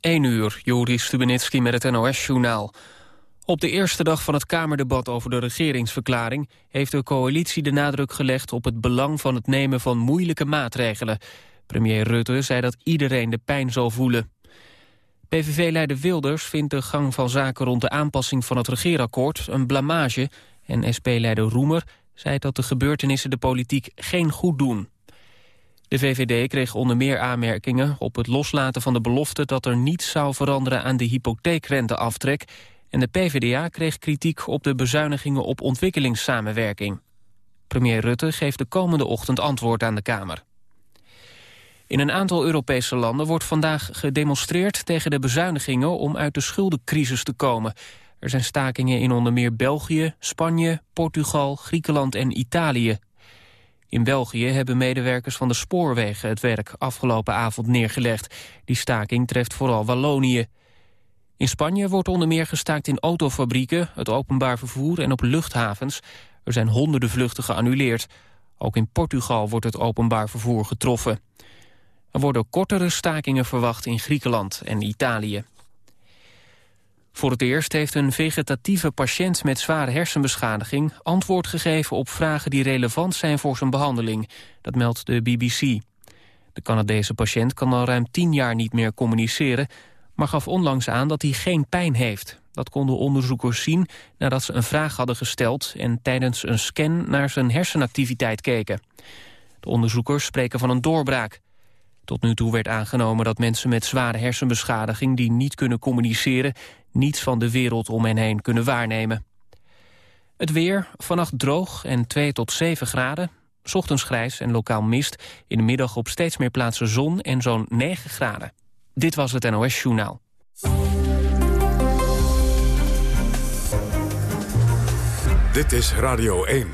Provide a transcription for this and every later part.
1 uur, Joris Stubenitski met het NOS-journaal. Op de eerste dag van het Kamerdebat over de regeringsverklaring... heeft de coalitie de nadruk gelegd op het belang van het nemen van moeilijke maatregelen. Premier Rutte zei dat iedereen de pijn zal voelen. PVV-leider Wilders vindt de gang van zaken rond de aanpassing van het regeerakkoord een blamage... en SP-leider Roemer zei dat de gebeurtenissen de politiek geen goed doen. De VVD kreeg onder meer aanmerkingen op het loslaten van de belofte... dat er niets zou veranderen aan de hypotheekrenteaftrek... en de PvdA kreeg kritiek op de bezuinigingen op ontwikkelingssamenwerking. Premier Rutte geeft de komende ochtend antwoord aan de Kamer. In een aantal Europese landen wordt vandaag gedemonstreerd tegen de bezuinigingen om uit de schuldencrisis te komen. Er zijn stakingen in onder meer België, Spanje, Portugal, Griekenland en Italië. In België hebben medewerkers van de spoorwegen het werk afgelopen avond neergelegd. Die staking treft vooral Wallonië. In Spanje wordt onder meer gestaakt in autofabrieken, het openbaar vervoer en op luchthavens. Er zijn honderden vluchten geannuleerd. Ook in Portugal wordt het openbaar vervoer getroffen. Er worden kortere stakingen verwacht in Griekenland en Italië. Voor het eerst heeft een vegetatieve patiënt met zware hersenbeschadiging... antwoord gegeven op vragen die relevant zijn voor zijn behandeling. Dat meldt de BBC. De Canadese patiënt kan al ruim tien jaar niet meer communiceren... maar gaf onlangs aan dat hij geen pijn heeft. Dat konden onderzoekers zien nadat ze een vraag hadden gesteld... en tijdens een scan naar zijn hersenactiviteit keken. De onderzoekers spreken van een doorbraak. Tot nu toe werd aangenomen dat mensen met zware hersenbeschadiging... die niet kunnen communiceren, niets van de wereld om hen heen kunnen waarnemen. Het weer, vannacht droog en 2 tot 7 graden. Ochtends grijs en lokaal mist. In de middag op steeds meer plaatsen zon en zo'n 9 graden. Dit was het NOS Journaal. Dit is Radio 1.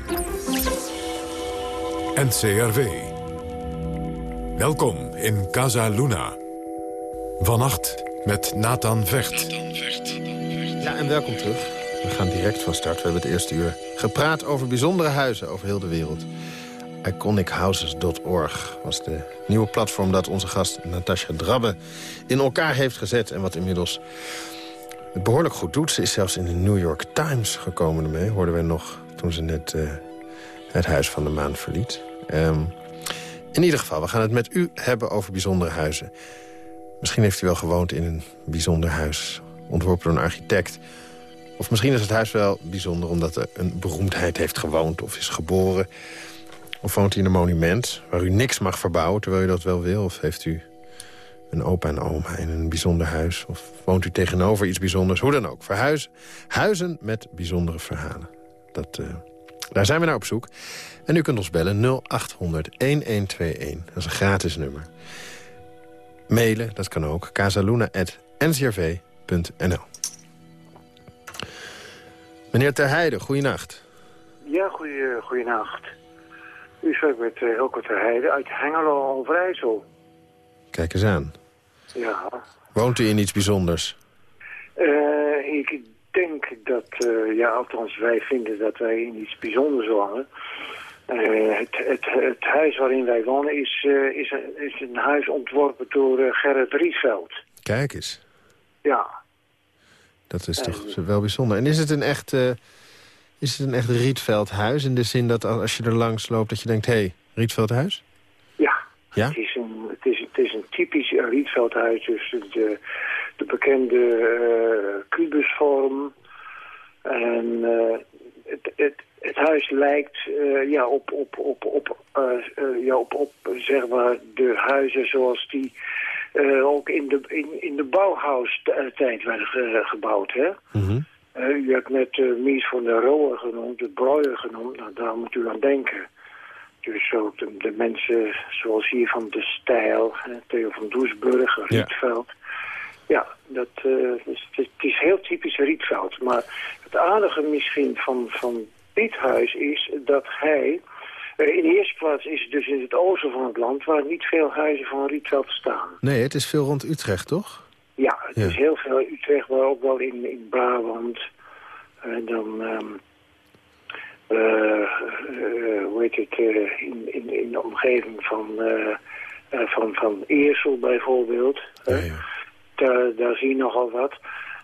NCRV. Welkom in Casa Luna. Vannacht met Nathan Vecht. Ja, en welkom terug. We gaan direct van start. We hebben het eerste uur gepraat over bijzondere huizen over heel de wereld. IconicHouses.org was de nieuwe platform dat onze gast Natasja Drabbe in elkaar heeft gezet. En wat inmiddels het behoorlijk goed doet. Ze is zelfs in de New York Times gekomen ermee. Hoorden we nog toen ze net uh, het Huis van de Maan verliet. Um, in ieder geval, we gaan het met u hebben over bijzondere huizen. Misschien heeft u wel gewoond in een bijzonder huis. Ontworpen door een architect. Of misschien is het huis wel bijzonder omdat er een beroemdheid heeft gewoond of is geboren. Of woont u in een monument waar u niks mag verbouwen terwijl u dat wel wil. Of heeft u een opa en oma in een bijzonder huis. Of woont u tegenover iets bijzonders. Hoe dan ook. Verhuizen. Huizen met bijzondere verhalen. Dat, uh, daar zijn we naar op zoek. En u kunt ons bellen 0800 1121. Dat is een gratis nummer. Mailen, dat kan ook. casaluna.ncrv.nl Meneer Terheide, goeienacht. Ja, goeie, goeienacht. U spreekt met uh, Elke Terheide uit Hengelo Overijssel. Kijk eens aan. Ja. Woont u in iets bijzonders? Uh, ik denk dat, uh, ja, althans wij vinden dat wij in iets bijzonders wonen. Uh, het, het, het, huis waarin wij wonen is, uh, is, een, is een huis ontworpen door uh, Gerrit Rietveld. Kijk eens. Ja. Dat is toch wel bijzonder. En is het een echt, is het een echt Rietveldhuis? In de zin dat als je er langs loopt dat je denkt, hé, hey, Rietveldhuis? Ja. ja? Het, is een, het, is, het is een typisch Rietveldhuis. Dus de, de bekende kubusvorm. En het, het, het huis lijkt uh, ja, op, op, op, op, uh, uh, ja, op, op zeg maar de huizen zoals die ook in de, in, in de Bauhaus-tijd werden gebouwd. Hè? Mm -hmm. u hebt net Mies van der Rohe genoemd, de Breuer genoemd. Nou, daar moet u aan denken. Dus ook de, de mensen zoals hier van De Stijl, Theo van Doesburg, Rietveld. Ja. Ja, dat, is, het is heel typisch Rietveld. Maar het aardige misschien van, van dit huis is dat hij... in de eerste plaats is het dus in het oosten van het land... waar niet veel huizen van Rietveld staan. Nee, het is veel rond Utrecht, toch? Ja, het ja. is heel veel Utrecht, maar ook wel in, in Brabant. En dan... Um, uh, uh, hoe heet het, uh, in, in, in de omgeving van, van, van Eersel bijvoorbeeld. Ja, ja. daar, daar zie je nogal wat.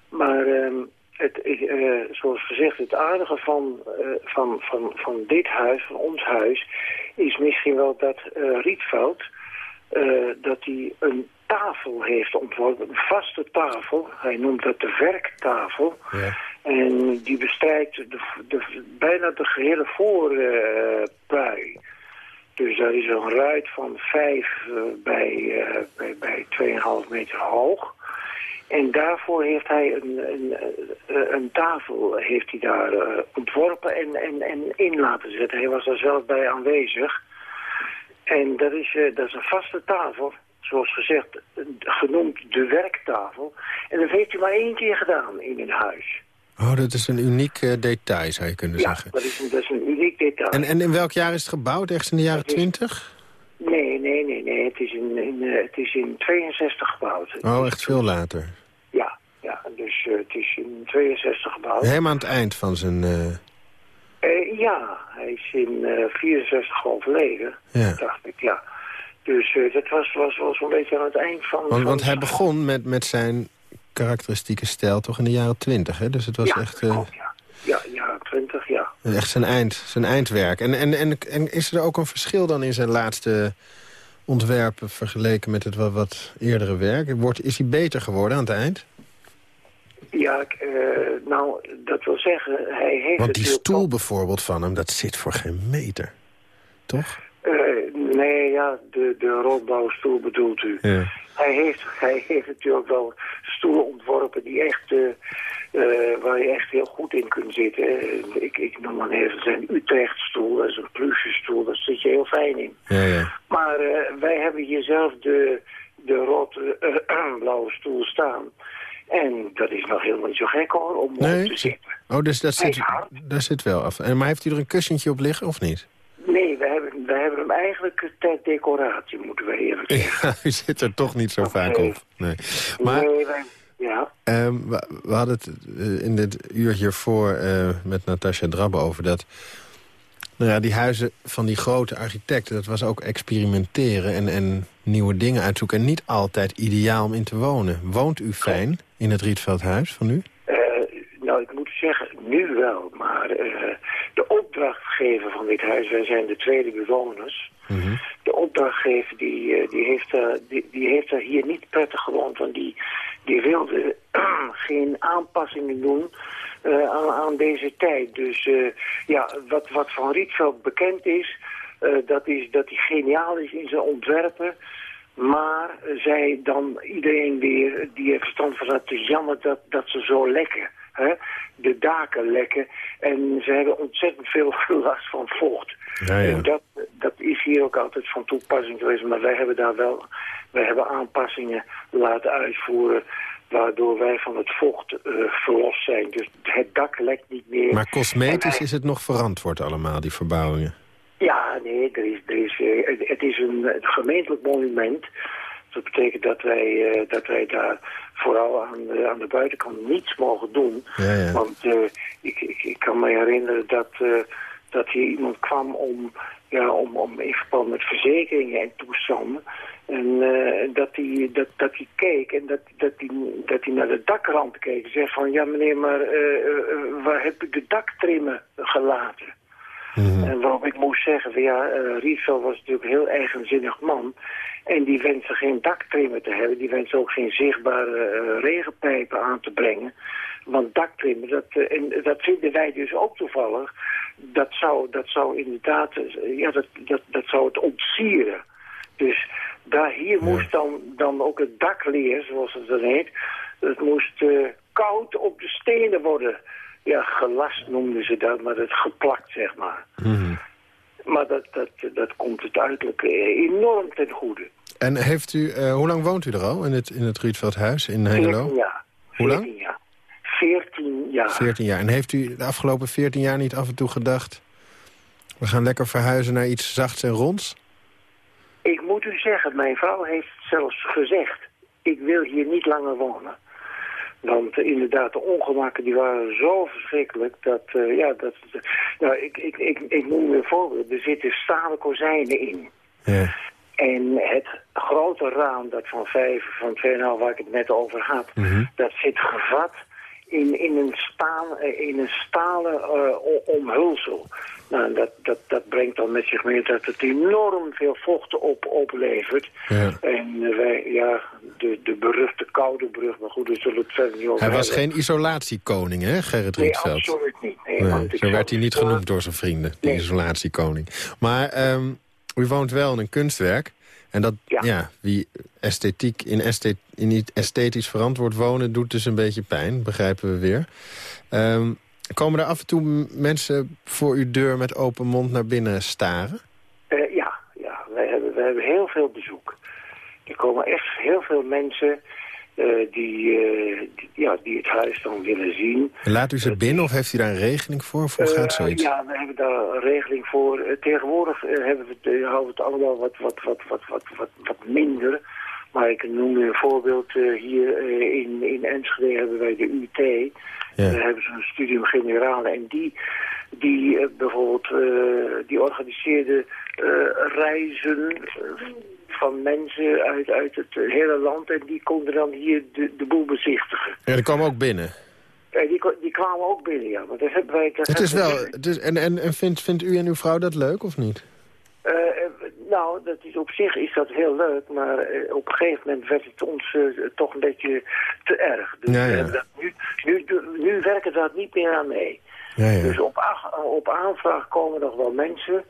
Maar ehm, het, uh, zoals gezegd, het aardige van, uh, van, van, van dit huis, van ons huis, is misschien wel dat uh, Rietveld, dat hij een tafel heeft ontworpen, een vaste tafel. Hij noemt dat de werktafel. Ja. En die bestrijkt de, de, bijna de gehele voorpui. dus daar is een ruit van 5 bij, bij, bij 2,5 meter hoog. En daarvoor heeft hij een, een, eh, een tafel heeft hij daar uh, ontworpen en, en, en in laten zetten. Hij was daar zelf bij aanwezig. En dat is, uh, dat is een vaste tafel, zoals gezegd, genoemd de werktafel. En dat heeft hij maar één keer gedaan in een huis. Oh, dat is een uniek detail, zou je kunnen ja, zeggen. dat is, een, dat is een uniek detail. En, en in welk jaar is het gebouwd? Ergens in de jaren twintig? Nee, nee, nee, nee. Het is in, in, het is in 62 gebouwd. Oh, echt veel later. Ja, ja dus uh, het is in 62 gebouwd. Helemaal aan het eind van zijn... Uh... Uh, ja, hij is in 64 overleden, ja. dacht ik, ja. Dus dat was, was, was een beetje aan het eind van... Want, want hij begon met, met zijn karakteristieke stijl toch in de jaren 20, hè? Dus het was ja, echt... ja, ja, jaren 20, ja. Echt zijn, eind, zijn eindwerk. En, en, en, en is er ook een verschil dan in zijn laatste ontwerpen vergeleken met het wat, wat eerdere werk? Wordt, is hij beter geworden aan het eind? Ja, uh, nou, dat wil zeggen, hij heeft... Want die stoel bijvoorbeeld van hem, dat zit voor geen meter. Toch? Uh, nee, ja, de, de bedoelt u. Ja. Hij, heeft, hij heeft natuurlijk wel stoelen ontworpen die echt... Uh, waar je echt heel goed in kunt zitten. Ik, ik noem maar even zijn Utrechtstoel, dat is een plusjestoel, daar zit je heel fijn in. Ja, ja. Maar wij hebben hier zelf de, de rood-blauwe stoel staan. En dat is nog helemaal niet zo gek hoor, om nee. op te zitten. Oh, dus dat zit, daar zit wel af. En, maar heeft u er een kussentje op liggen of niet? Nee, we hebben, we hebben hem eigenlijk ter decoratie, moeten we eerlijk zeggen. Ja, u zit er toch niet zo vaak op. Nee, maar, nee wij, ja. Um, we, we, hadden het uh, in dit uur hiervoor uh, met Natasja Drabbe over dat... Nou ja, die huizen van die grote architecten, dat was ook experimenteren en, en nieuwe dingen uitzoeken. En niet altijd ideaal om in te wonen. Woont u fijn in het Rietveldhuis van u? Uh, nou, ik moet zeggen, nu wel. Maar uh, de opdrachtgever van dit huis, wij zijn de tweede bewoners. Mm -hmm. De opdrachtgever die, die, heeft, die, die heeft er hier niet prettig gewoond. Want die, die wilde geen aanpassingen doen uh, aan, aan, deze tijd. Dus uh, ja, wat, wat van Rietveld bekend is, uh, dat is dat hij geniaal is in zijn ontwerpen. Maar zij dan iedereen weer, die heeft verstand van is jammer dat, dat ze zo lekken. Hè? De daken lekken. En ze hebben ontzettend veel last van vocht. Ja, ja. En dat, dat is hier ook altijd van toepassing geweest. Maar wij hebben daar wel, wij hebben aanpassingen laten uitvoeren waardoor wij van het vocht uh, verlost zijn. Dus het dak lekt niet meer. Maar cosmetisch wij... is het nog verantwoord allemaal, die verbouwingen? Ja, nee, er is, er is, uh, het is een gemeentelijk monument. Dat betekent dat wij, uh, dat wij daar vooral aan de, aan de buitenkant niets mogen doen. Ja, ja. Want ik, ik, ik, kan me herinneren dat, dat hier iemand kwam om, ja, om, om in verband met verzekeringen en toestanden... En uh, dat hij dat, dat die keek en dat, dat, die, dat hij naar de dakrand keek. En zegt van, ja meneer, maar uh, uh, waar heb ik de daktrimmen gelaten? Mm -hmm. En waarop ik moest zeggen, van, ja, Rietveld was natuurlijk een heel eigenzinnig man. En die wenste geen daktrimmen te hebben. Die wenste ook geen zichtbare regenpijpen aan te brengen. Want daktrimmen, dat, en dat vinden wij dus ook toevallig. Dat zou, dat zou inderdaad, ja, dat, dat, dat zou het ontsieren. Dus daar hier ja. moest dan, dan ook het dakleer, zoals het dan heet, het moest uh, koud op de stenen worden. Ja, gelast noemden ze dat, maar het geplakt, zeg maar. Mm -hmm. Maar dat, dat, dat komt het uiterlijk enorm ten goede. En heeft u, uh, hoe lang woont u er al in het, in het Rietveldhuis in Hengelo? 14 jaar. Hoe lang? 14 jaar. 14 jaar. 14 jaar. En heeft u de afgelopen 14 jaar niet af en toe gedacht... we gaan lekker verhuizen naar iets zachts en ronds? Ik moet u zeggen, mijn vrouw heeft zelfs gezegd... ik wil hier niet langer wonen. Want uh, inderdaad, de ongemakken die waren zo verschrikkelijk dat, uh, ja, dat, nou, ik, ik, ik, ik noem een voorbeeld. Er zitten stalen kozijnen in. Ja. En het grote raam, dat van 5, van 2,5 waar ik het net over had, Mhm. dat zit gevat in, in, een, staal, eh, in een stalen eh, omhulsel. Nou, dat, dat, dat brengt dan met zich mee dat het enorm veel vocht op, oplevert. Ja. En eh, wij, ja, de, de beruchte koude brug, maar goed, daar zullen we het verder niet over Hij was hebben. geen isolatiekoning, hè, Gerrit Nee, Rietveld? absoluut niet. Nee, Nee, want zo werd hij niet genoemd door zijn vrienden, de Nee. isolatiekoning. Maar ehm, u woont wel in een kunstwerk. En dat, ja, Ja. wie esthetiek in, esthet, in niet esthetisch verantwoord wonen... doet dus een beetje pijn, begrijpen we weer. Ehm, komen er af en toe mensen voor uw deur met open mond naar binnen staren? Eh, ja, ja wij, hebben, wij hebben heel veel bezoek. Er komen echt heel veel mensen eh, die, die- ja, die het huis dan willen zien. En laat u ze binnen of heeft u daar een regeling voor? Of gaat zoiets? ja, we hebben daar een regeling voor. Tegenwoordig hebben we het, houden we het allemaal wat, wat, wat, wat, wat, wat, wat minder. Maar ik noem een voorbeeld. eh, hier eh, in, in Enschede hebben wij de UT. Ja. Daar hebben ze een studium generale. En die, die eh, bijvoorbeeld, eh, die organiseerde eh, reizen van mensen uit, uit het hele land. En die konden dan hier de, de boel bezichtigen. Ja, die komen ook binnen. Die, die kwamen ook binnen, ja. Maar dat hebben wij... dat Het is wel, we- het is, en en, en vindt, vindt u en uw vrouw dat leuk of niet? Eh, eh, nou, dat is, op zich is dat heel leuk, maar eh, op een gegeven moment werd het ons eh, toch een beetje te erg. Dus Ja, hebben dat nu, nu, nu werken daar niet meer aan mee. Ja, ja. Dus op, op aanvraag komen nog wel mensen.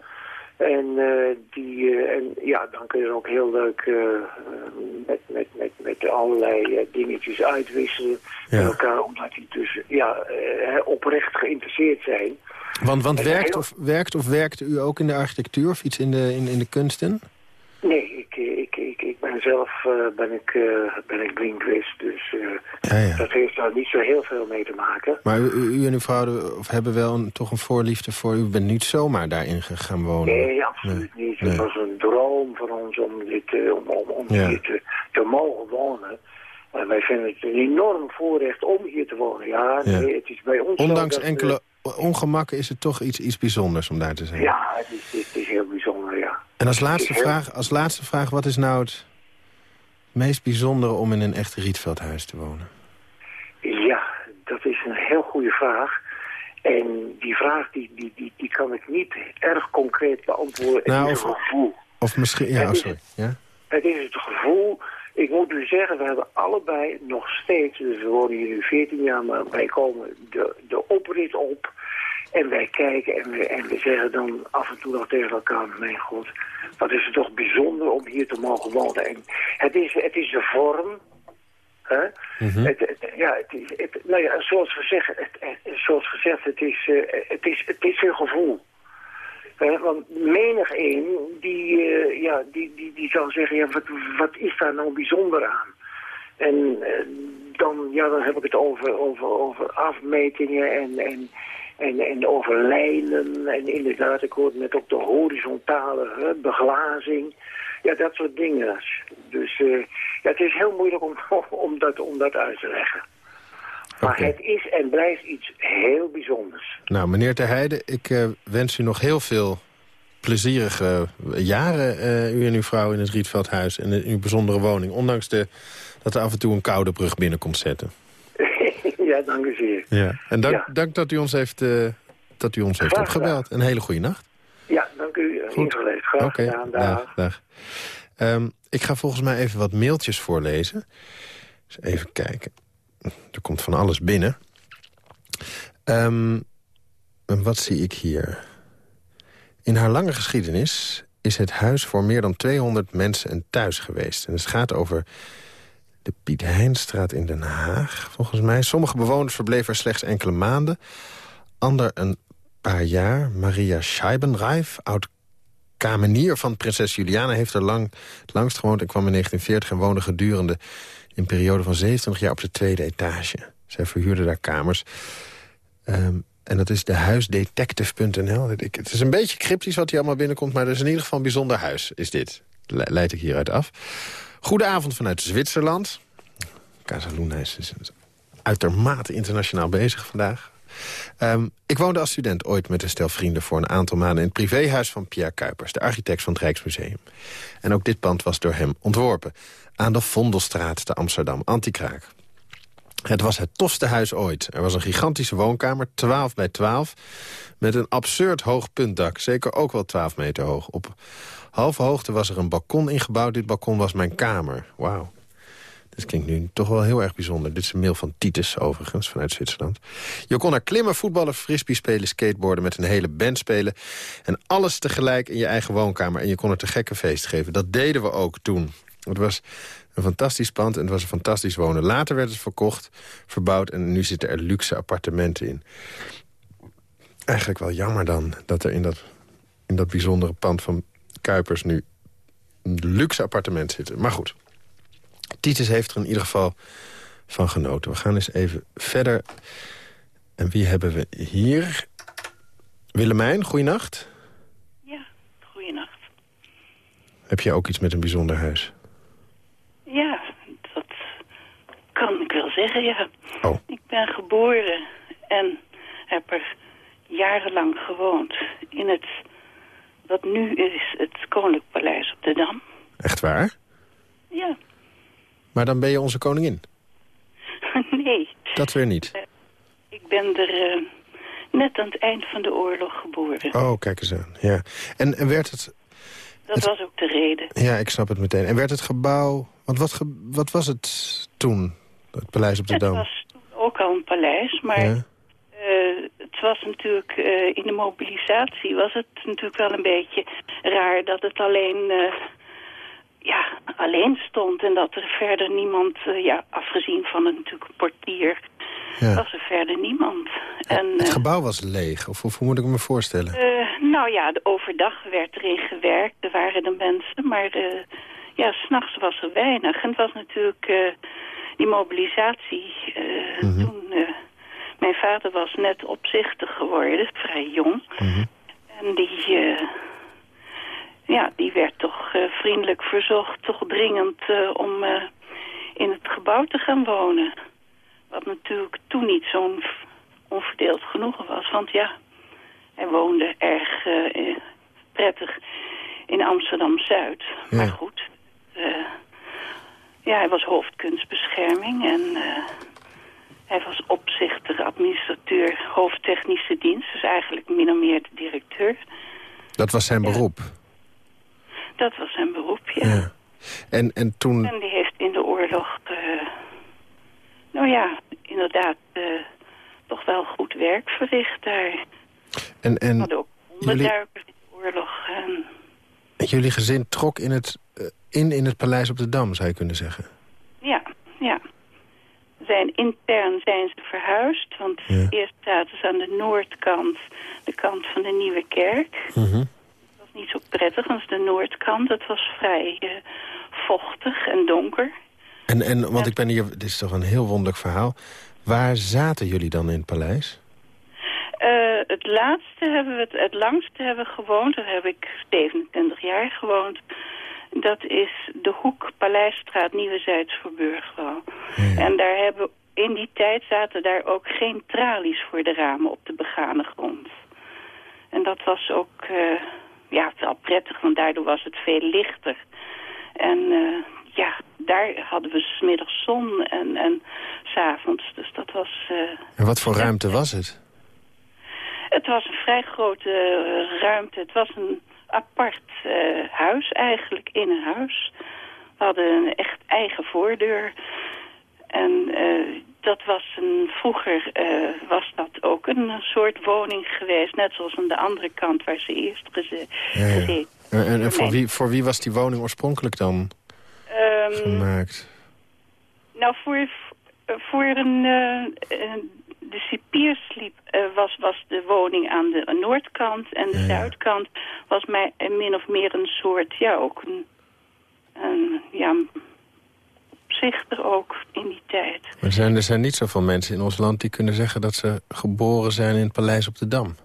En, eh, die, eh, en ja, dan kun je ook heel leuk eh, eh, met, met, met, met allerlei eh, dingetjes uitwisselen met elkaar. Omdat die dus ja, eh, oprecht geïnteresseerd zijn. Want, want werkt, of, werkt of werkte u ook in de architectuur of iets in de, in, in de kunsten? Nee, ik, ik, ik, ik ben zelf eh, ben ik, eh, ben ik linguist, dus eh, Ja, ja. dat heeft daar niet zo heel veel mee te maken. Maar u, en uw vrouw hebben wel een, toch een voorliefde voor... U bent niet zomaar daarin gegaan wonen. Nee, absoluut Nee, niet. nee. Het was een droom van ons om, dit, om, om, om Ja. hier te, te mogen wonen. En wij vinden het een enorm voorrecht om hier te wonen. Ja, nee, het is bij ons Ondanks enkele ongemakken is het toch iets, iets bijzonders om daar te zijn. Ja, het is, het is heel bijzonder, ja. En als laatste, heel- vraag, als laatste vraag, wat is nou het meest bijzondere om in een echt Rietveldhuis te wonen? Ja, dat is een heel goede vraag. En die vraag die, die, die, die kan ik niet erg concreet beantwoorden. Nou, of- gevoel. Of misschien... Ja, Het oh, is- sorry. Ja? Het is het gevoel, ik moet u zeggen, we hebben allebei nog steeds, dus we wonen hier nu 14 jaar, maar wij komen de, de oprit op en wij kijken en we, en we zeggen dan af en toe nog tegen elkaar, mijn god, wat is het toch bijzonder om hier te mogen wonen. En het is, het is de vorm, hè? Mhm. het, het- ja, het is, het, nou ja, zoals gezegd, het, het- zoals gezegd, het is, eh, het is, het is een gevoel. Want menig een, die, eh, ja, die, die, die zal zeggen, ja, wat, wat is daar nou bijzonder aan? En eh, dan, ja, dan heb ik het over, over, over afmetingen en, en, en, en over lijnen. En inderdaad, ik hoorde net ook de horizontale beglazing. Ja, dat soort dingen. Dus eh, ja, het is heel moeilijk om, om, dat, om dat uit te leggen. Maar het is en blijft iets heel bijzonders. Nou, meneer Ter Heijden, ik eh, wens u nog heel veel plezierige jaren... eh, u en uw vrouw in het Rietveldhuis en in uw bijzondere woning. Ondanks de, dat er af en toe een koude brug binnen komt zetten. ja, dank u zeer. Ja. En dank, Ja. dank dat u ons heeft, eh, dat u ons heeft Graag opgebeld. Een hele goede nacht. Ja, dank u. Goed. Graag gedaan. Dag. dag. dag. Ehm, ik ga volgens mij even wat mailtjes voorlezen. Dus even kijken. Er komt van alles binnen. Ehm, en wat zie ik hier? In haar lange geschiedenis is het huis voor meer dan 200 mensen een thuis geweest. En het gaat over de Piet Heinstraat in Den Haag, volgens mij. Sommige bewoners verbleven er slechts enkele maanden. Ander een paar jaar. Maria Scheibenreif, oud kamenier van prinses Juliana... heeft er lang, langst gewoond en kwam in 1940... en woonde gedurende een periode van 27 jaar op de tweede etage. Zij verhuurde daar kamers. Ehm, en dat is de huisdetective.nl. Het is een beetje cryptisch wat hier allemaal binnenkomt... maar het is in ieder geval een bijzonder huis, is dit. Le- Leid ik hieruit af. Goedenavond vanuit Zwitserland. Casa is uitermate internationaal bezig vandaag. Ehm, ik woonde als student ooit met een stel vrienden... voor een aantal maanden in het privéhuis van Pierre Kuipers... de architect van het Rijksmuseum. En ook dit pand was door hem ontworpen. Aan de Vondelstraat te Amsterdam, Antikraak. Het was het tofste huis ooit. Er was een gigantische woonkamer, 12 bij 12... met een absurd hoog puntdak, zeker ook wel 12 meter hoog. Op halve hoogte was er een balkon ingebouwd. Dit balkon was mijn kamer. Wauw. Dit klinkt nu toch wel heel erg bijzonder. Dit is een mail van Titus, overigens, vanuit Zwitserland. Je kon er klimmen, voetballen, frisbee spelen, skateboarden... met een hele band spelen. En alles tegelijk in je eigen woonkamer. En je kon het te gekke feest geven. Dat deden we ook toen. Het was een fantastisch pand en het was een fantastisch wonen. Later werd het verkocht, verbouwd en nu zitten er luxe appartementen in. Eigenlijk wel jammer dan dat er in dat, in dat bijzondere pand van Kuipers... nu een luxe appartement zitten. Maar goed, Titus heeft er in ieder geval van genoten. We gaan eens even verder. En wie hebben we hier? Willemijn, goeienacht. Ja, goeienacht. Heb je ook iets met een bijzonder huis? Ja, dat kan ik wel zeggen, ja. Oh. Ik ben geboren en heb er jarenlang gewoond in het, wat nu is het Koninklijk Paleis op de Dam. Echt waar? Ja, Maar dan ben je onze koningin. nee. Dat weer niet. Ik ben er eh, net aan het eind van de oorlog geboren. Oh, kijk eens aan. Ja. En, en werd het... dat het- was ook de reden. Ja, ik snap het meteen. En werd het gebouw... Want wat, ge- wat was het toen? Het paleis op de Het Dam? was toen ook al een paleis, maar Ja. eh, het was natuurlijk eh, in de mobilisatie was het natuurlijk wel een beetje raar dat het alleen, eh, ja, alleen stond en dat er verder niemand, ja, afgezien van het natuurlijk portier, Ja. was er verder niemand. En, Het eh, gebouw was leeg, of hoe hoe moet ik me voorstellen? eh, nou ja, de overdag werd erin gewerkt, er waren de mensen, maar eh, ja, s'nachts was er weinig. En het was natuurlijk die mobilisatie Mhm. toen... mijn vader was net opzichtig geworden, vrij jong. Mhm. En die, ja, die werd toch vriendelijk verzocht, toch dringend om in het gebouw te gaan wonen. Wat natuurlijk toen niet zo'n onverdeeld genoegen was. Want ja, hij woonde erg eh, eh, prettig in Amsterdam-Zuid. Ja. Maar goed, eh, ja, hij was hoofdkunstbescherming en... hij was opzichter, administrateur, hoofdtechnische dienst. Dus eigenlijk min of meer de directeur. Dat was zijn Ja. beroep. Dat was zijn beroep, ja. Ja. En, en toen... En die heeft in de oorlog, eh, nou ja, inderdaad, eh, toch wel goed werk verricht daar. En, We en hadden ook onderduikers in de oorlog. En, jullie gezin trok in het, eh, in, in het paleis op de Dam, zou je kunnen zeggen. ja, ja. Zijn intern zijn ze verhuisd, want Ja. eerst zaten ze aan de noordkant, de kant van de Nieuwe Kerk. Mhm. Dat was niet zo prettig, want de noordkant, dat was vrij eh, vochtig en donker. En, en, want ik ben hier, dit is toch een heel wonderlijk verhaal. Waar zaten jullie dan in het paleis? Eh, het laatste hebben we, het, het langste hebben gewoond, daar heb ik 27 jaar gewoond. Dat is de hoek Paleisstraat Nieuwe voor Burgwal. En daar hebben, in die tijd zaten daar ook geen tralies voor de ramen op de begane grond. En dat was ook eh, ja, wel prettig, want daardoor was het veel lichter. En eh, ja, daar hadden we 's middags zon en, en s'avonds. Dus dat was... eh, En wat voor ruimte was het? het was een vrij grote eh, ruimte. Het was een apart eh, huis eigenlijk, in een huis. We hadden een echt eigen voordeur. En dat was een, vroeger was dat ook een soort woning geweest. Net zoals aan de andere kant waar ze eerst geze Ja, ja. gezeten. En, en, en voor, wie, voor wie was die woning oorspronkelijk dan Ehm, gemaakt? Nou, voor, voor een, eh, eh, de cipiers liep, eh, was, was de woning aan de noordkant en de Ja, ja. zuidkant was mij eh, min of meer een soort, ja, ook een, een ja, opzichter ook in die tijd. Er zijn, er zijn niet zoveel mensen in ons land die kunnen zeggen dat ze geboren zijn in het paleis op de Dam.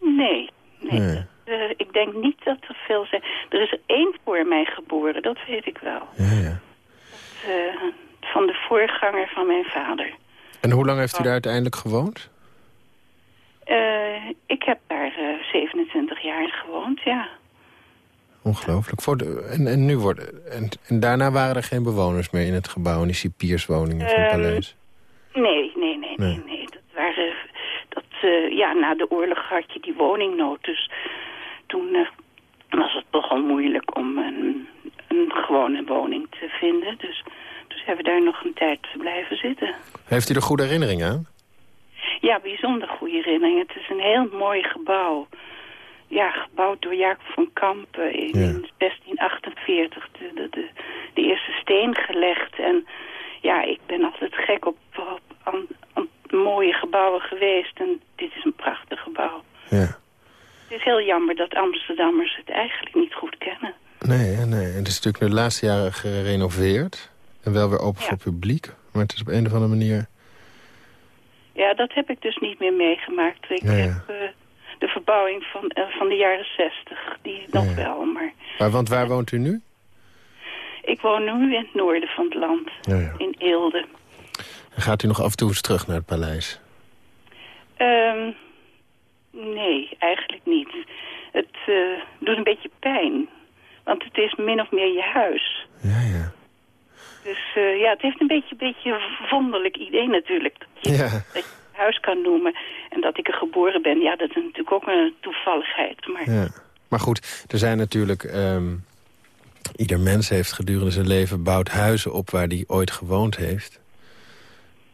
Nee, nee. Nee. Eh, ik denk niet dat er veel zijn. Er is er één voor mij geboren, dat weet ik wel. Ja, ja. Eh, van de voorganger van mijn vader. En hoe lang heeft u daar uiteindelijk gewoond? Uh, ik heb daar uh, 27 jaar gewoond, ja. Ongelooflijk. Voor de, en, en, nu worden, en, en daarna waren er geen bewoners meer in het gebouw... in die cipierswoningen van het Um, paleis? Nee, nee, nee, nee, Nee. Dat waren, dat, eh, ja, na de oorlog had je die woningnood. Dus toen eh, was het nogal moeilijk om een, een gewone woning te vinden. Dus, hebben we daar nog een tijd blijven zitten. Heeft u er goede herinneringen aan? Ja, bijzonder goede herinnering. Het is een heel mooi gebouw. Ja, gebouwd door Jacob van Kampen in, Ja. in 1648. De, de, de, de eerste steen gelegd. En ja, ik ben altijd gek op, op, aan mooie gebouwen geweest. En dit is een prachtig gebouw. Ja. Het is heel jammer dat Amsterdammers het eigenlijk niet goed kennen. Nee, nee. Het is natuurlijk de laatste jaren gerenoveerd. En wel weer open Ja. voor publiek. Maar het is op een of andere manier... Ja, dat heb ik dus niet meer meegemaakt. Ik Ja, ja. heb eh, de verbouwing van, eh, van de jaren zestig, die nog wel. Maar Maar, want waar woont u nu? ik woon nu in het noorden van het land, Ja, ja. in Eelde. En gaat u nog af en toe eens terug naar het paleis? Ehm, nee, eigenlijk niet. Het eh, doet een beetje pijn. Want het is min of meer je huis. Ja, ja. Dus eh, ja, het heeft een beetje, beetje een wonderlijk idee natuurlijk. Dat je, Ja, dat je het huis kan noemen. En dat ik er geboren ben, ja, dat is natuurlijk ook een toevalligheid. Maar ja. Maar goed, er zijn natuurlijk... ehm, ieder mens heeft gedurende zijn leven bouwt huizen op waar hij ooit gewoond heeft.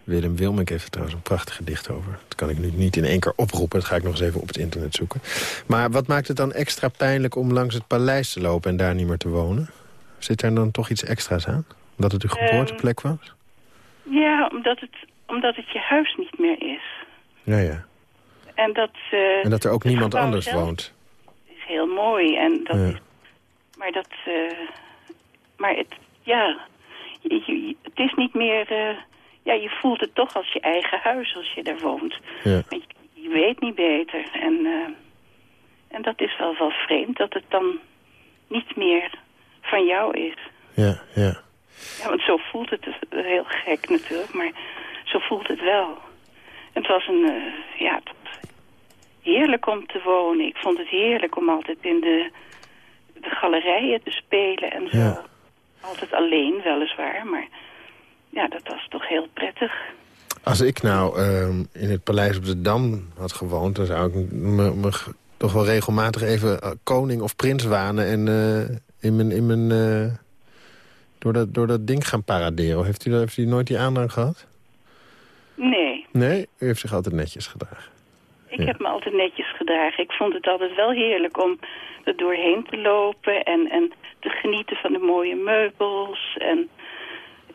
Willem Wilmink heeft er trouwens een prachtig gedicht over. Dat kan ik nu niet in één keer oproepen. Dat ga ik nog eens even op het internet zoeken. Maar wat maakt het dan extra pijnlijk om langs het paleis te lopen... en daar niet meer te wonen? Zit er dan toch iets extra's aan? Omdat het uw Ehm, geboorteplek was? ja, omdat het, omdat het je huis niet meer is. Ja, ja. En dat, eh, En dat er ook niemand anders woont. is heel mooi. En dat Ja. is, maar dat... eh, maar het, ja, je- je- het is niet meer... eh, ja, je voelt het toch als je eigen huis als je daar woont. Ja. Je, je weet niet beter. En, eh, en dat is wel wel vreemd dat het dan niet meer van jou is. Ja, ja. Ja, want zo voelt het dus heel gek natuurlijk, maar zo voelt het wel. Het was een, eh, ja, heerlijk om te wonen. Ik vond het heerlijk om altijd in de, de galerijen te spelen en zo. Ja. Altijd alleen weliswaar, maar ja, dat was toch heel prettig. Als ik nou ehm, in het paleis op de Dam had gewoond... dan zou ik me, toch wel regelmatig even eh, koning of prins wanen... en eh, in mijn, in mijn, eh, door, dat, door dat ding gaan paraderen. Heeft u, heeft u nooit die aandrang gehad? Nee, Nee, u heeft zich altijd netjes gedragen. ik Ja. heb me altijd netjes gedragen. Ik vond het altijd wel heerlijk om er doorheen te lopen en, en te genieten van de mooie meubels en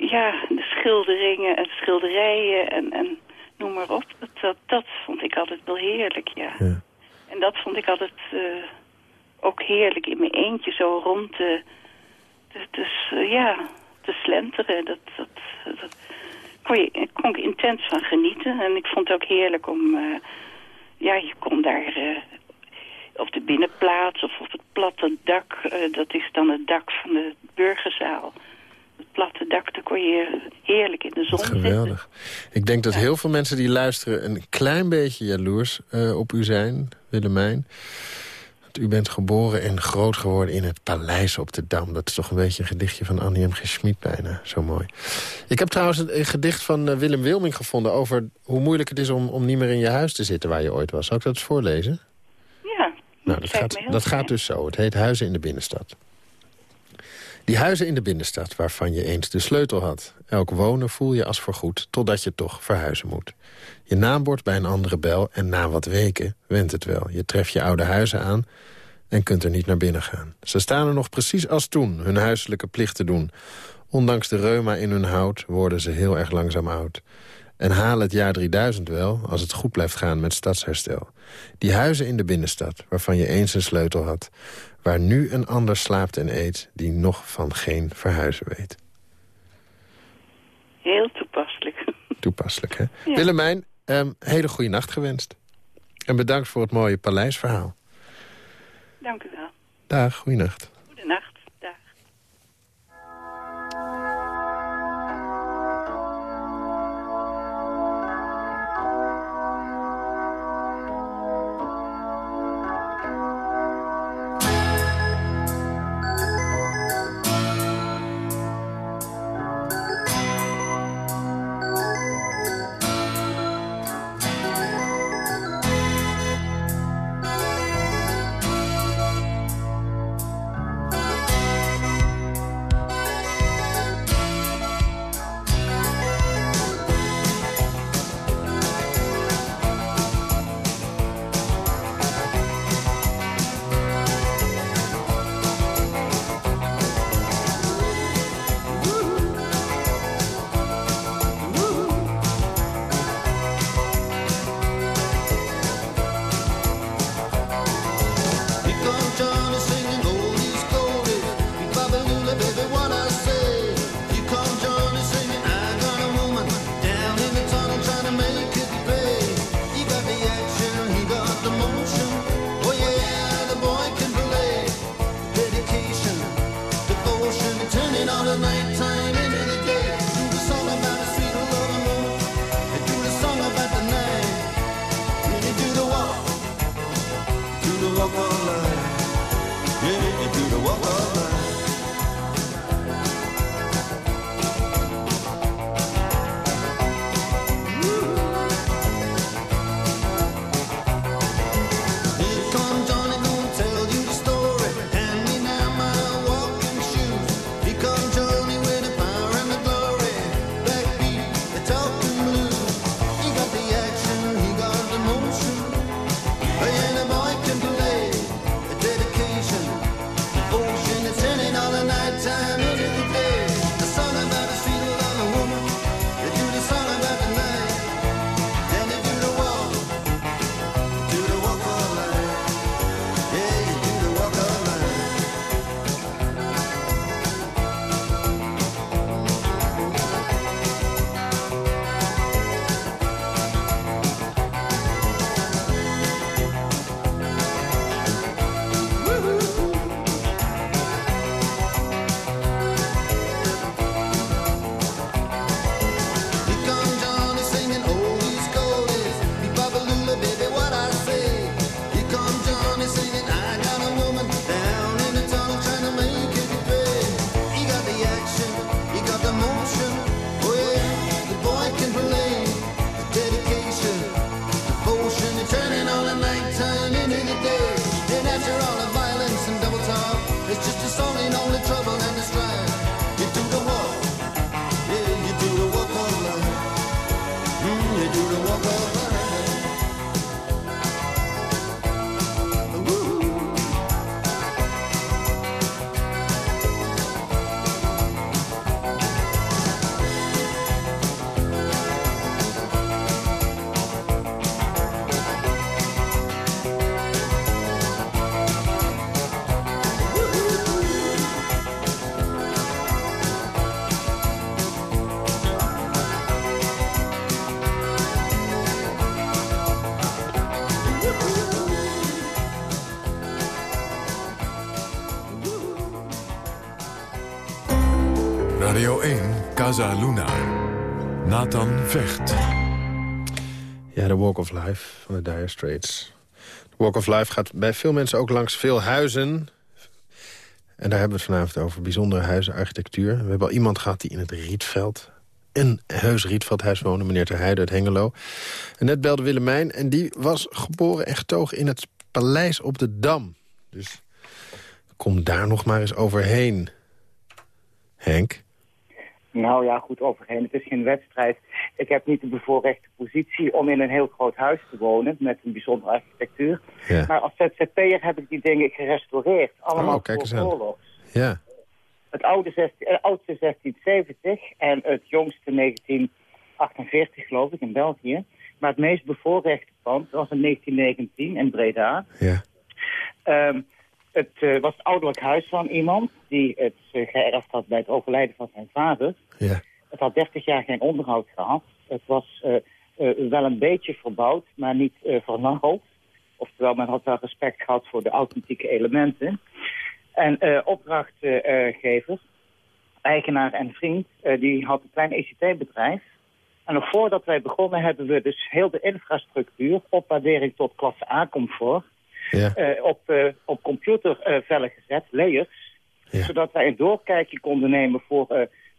ja, de schilderingen en schilderijen en, en noem maar op. Dat, dat, dat vond ik altijd wel heerlijk, ja. Ja. En dat vond ik altijd eh, ook heerlijk in mijn eentje zo rond te, te, te s- eh, ja, te slenteren. Dat, dat, dat kon, je, kon ik intens van genieten. En ik vond het ook heerlijk om... eh, ja, je kon daar op de binnenplaats of op het platte dak. dat is dan het dak van de burgerzaal. Het platte dak, daar kon je heerlijk in de zon zitten. geweldig. Ik denk dat heel veel mensen die luisteren... een klein beetje jaloers eh, op u zijn, Willemijn. Want u bent geboren en groot geworden in het paleis op de Dam. Dat is toch een beetje een gedichtje van Annie M. G. Schmid bijna. Zo mooi. Ik heb trouwens een, een gedicht van eh, Willem Wilming gevonden... over hoe moeilijk het is om, om niet meer in je huis te zitten waar je ooit was. Zal ik dat eens voorlezen? Ja, Nou, dat gaat, dat gaat dus zo. Het heet Huizen in de Binnenstad. Die huizen in de binnenstad waarvan je eens de sleutel had. Elk wonen voel je als voorgoed, totdat je toch verhuizen moet. Je naambord bij een andere bel en na wat weken wendt het wel. Je treft je oude huizen aan en kunt er niet naar binnen gaan. Ze staan er nog precies als toen, hun huiselijke plichten doen. Ondanks de reuma in hun hout worden ze heel erg langzaam oud. En halen het jaar 3000 wel, als het goed blijft gaan met stadsherstel. Die huizen in de binnenstad, waarvan je eens een sleutel had. Waar nu een ander slaapt en eet, die nog van geen verhuizen weet. Heel toepasselijk. Toepasselijk, hè? Ja. Willemijn, ehm, hele goede nacht gewenst. En bedankt voor het mooie paleisverhaal. Dank u wel. Dag, goeienacht. Casa Luna. Nathan Vecht. Ja, de Walk of Life van de Dire Straits. De Walk of Life gaat bij veel mensen ook langs veel huizen. En daar hebben we het vanavond over. Bijzondere huizenarchitectuur. We hebben al iemand gehad die in het Rietveld... een heus Rietveldhuis woonde, meneer Ter Heide uit Hengelo. En net belde Willemijn en die was geboren en getogen in het paleis op de Dam. Dus kom daar nog maar eens overheen. Henk? Nou ja, goed overheen. Het is geen wedstrijd. Ik heb niet de bevoorrechte positie om in een heel groot huis te wonen... met een bijzondere architectuur. Ja. Maar als ZZP'er heb ik die dingen gerestaureerd. Allemaal Oh, kijk voor oorlogs. Ja. Het oude 16, eh, oudste 1670 en het jongste 1948, geloof ik, in België. Maar het meest bevoorrechte pand was in 1919 in Breda. Ja. Ehm, het eh, was het ouderlijk huis van iemand die het uh, geërfd had bij het overlijden van zijn vader. Ja. Het had 30 jaar geen onderhoud gehad. Het was eh, eh, wel een beetje verbouwd, maar niet vernacheld. Oftewel, men had wel respect gehad voor de authentieke elementen. En opdrachtgever, eigenaar en vriend, die had een klein ECT-bedrijf. En nog voordat wij begonnen hebben we dus heel de infrastructuur, opwaardering tot klasse A-comfort, Ja. uh, op, uh, op computervellen gezet, layers. Ja. Zodat wij een doorkijkje konden nemen voor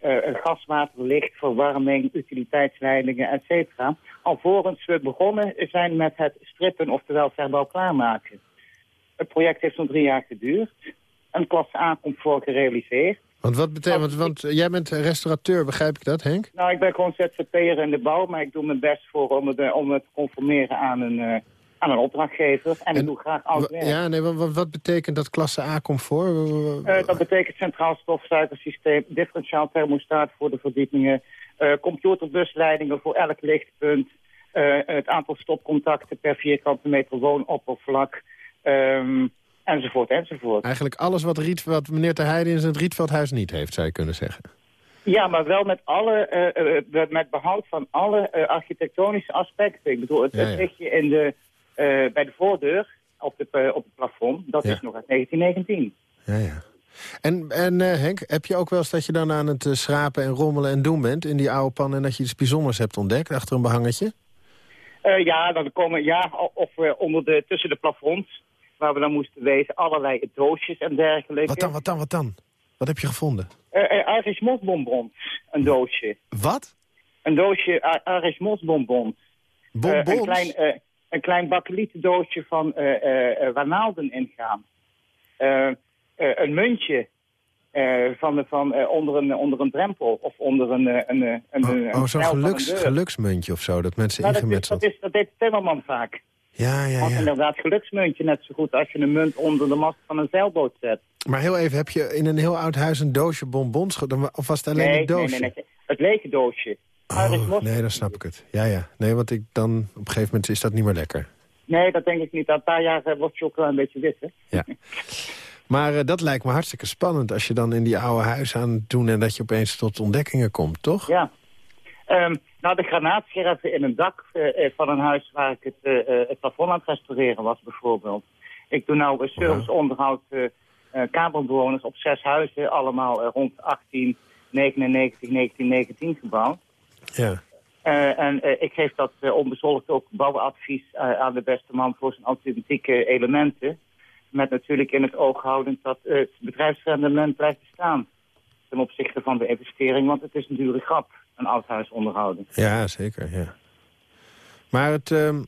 uh, gas, water, licht, verwarming, utiliteitsleidingen, et cetera. Alvorens we begonnen zijn met het strippen, oftewel verbouw klaarmaken. Het project heeft zo'n drie jaar geduurd. Een klasse A-comfort gerealiseerd. Want wat betekent, want, jij bent restaurateur, begrijp ik dat, Henk? Nou, ik ben gewoon ZZP'er in de bouw, maar ik doe mijn best voor om het, om het te conformeren aan een, aan een opdrachtgever. En, en, ik doe graag oud werk. Ja, nee, wat, wat betekent dat klasse A-comfort? Uh, dat betekent centraal stofzuigersysteem, differentiaal thermostaat voor de verdiepingen, uh, computerbusleidingen voor elk lichtpunt, uh, het aantal stopcontacten per vierkante meter woonoppervlak, um, enzovoort, enzovoort. Eigenlijk alles wat, Riet, wat meneer Ter Heijden in zijn Rietveldhuis niet heeft, zou je kunnen zeggen. Ja, maar wel met, alle, uh, met behoud van alle uh, architectonische aspecten. Ik bedoel, het, Ja, ja. het lichtje in de, bij de voordeur op, de, op het plafond, dat Ja. is nog uit 1919. Ja, ja. En, en eh, Henk, heb je ook wel eens dat je dan aan het eh, schrapen en rommelen en doen bent in die oude pan... en dat je iets bijzonders hebt ontdekt achter een behangetje? Uh, ja, dan komen, ja, of onder de, tussen de plafonds, waar we dan moesten wezen, allerlei doosjes en dergelijke. Wat dan, wat dan, wat dan? Wat heb je gevonden? Uh, mosbonbons, een doosje. Wat? Een doosje Irish mosbonbons. Bonbons? een klein, een klein bakkelieten doosje van waar naalden in gaan. een muntje van, de, van onder, een, onder een drempel of onder een... een, een, oh, een oh zo'n geluks, geluksmuntje of zo, dat mensen nou, ingemetseld... Dat, is, dat, is, dat deed Timmerman vaak. Ja, ja, Want ja. inderdaad, geluksmuntje net zo goed als je een munt onder de mast van een zeilboot zet. Maar heel even, heb je in een heel oud huis een doosje bonbons... Of was het alleen nee, een doosje? Nee, nee, nee. Het lege doosje. Oh, nee, dan snap ik het. Ja, ja. Nee, want ik dan, op een gegeven moment is dat niet meer lekker. Nee, dat denk ik niet. Na een paar jaar uh, wordt chocola een beetje wit, hè? Ja. Maar uh, dat lijkt me hartstikke spannend als je dan in die oude huis aan het doen... en dat je opeens tot ontdekkingen komt, toch? Ja. Um, nou, de granaatscherven in een dak uh, van een huis waar ik het, het plafond aan het restaureren was, bijvoorbeeld. Ik doe nou serviceonderhoud kamerbewoners op zes huizen, allemaal rond 1899, 1919 gebouwd. Ja. Uh, en uh, ik geef dat uh, onbezoldigd ook bouwadvies aan de beste man voor zijn authentieke elementen. Met natuurlijk in het oog houdend dat het bedrijfsrendement blijft bestaan. Ten opzichte van de investering, want het is een dure grap, een oud huis onderhouden. Ja, zeker, ja. Maar het, uh,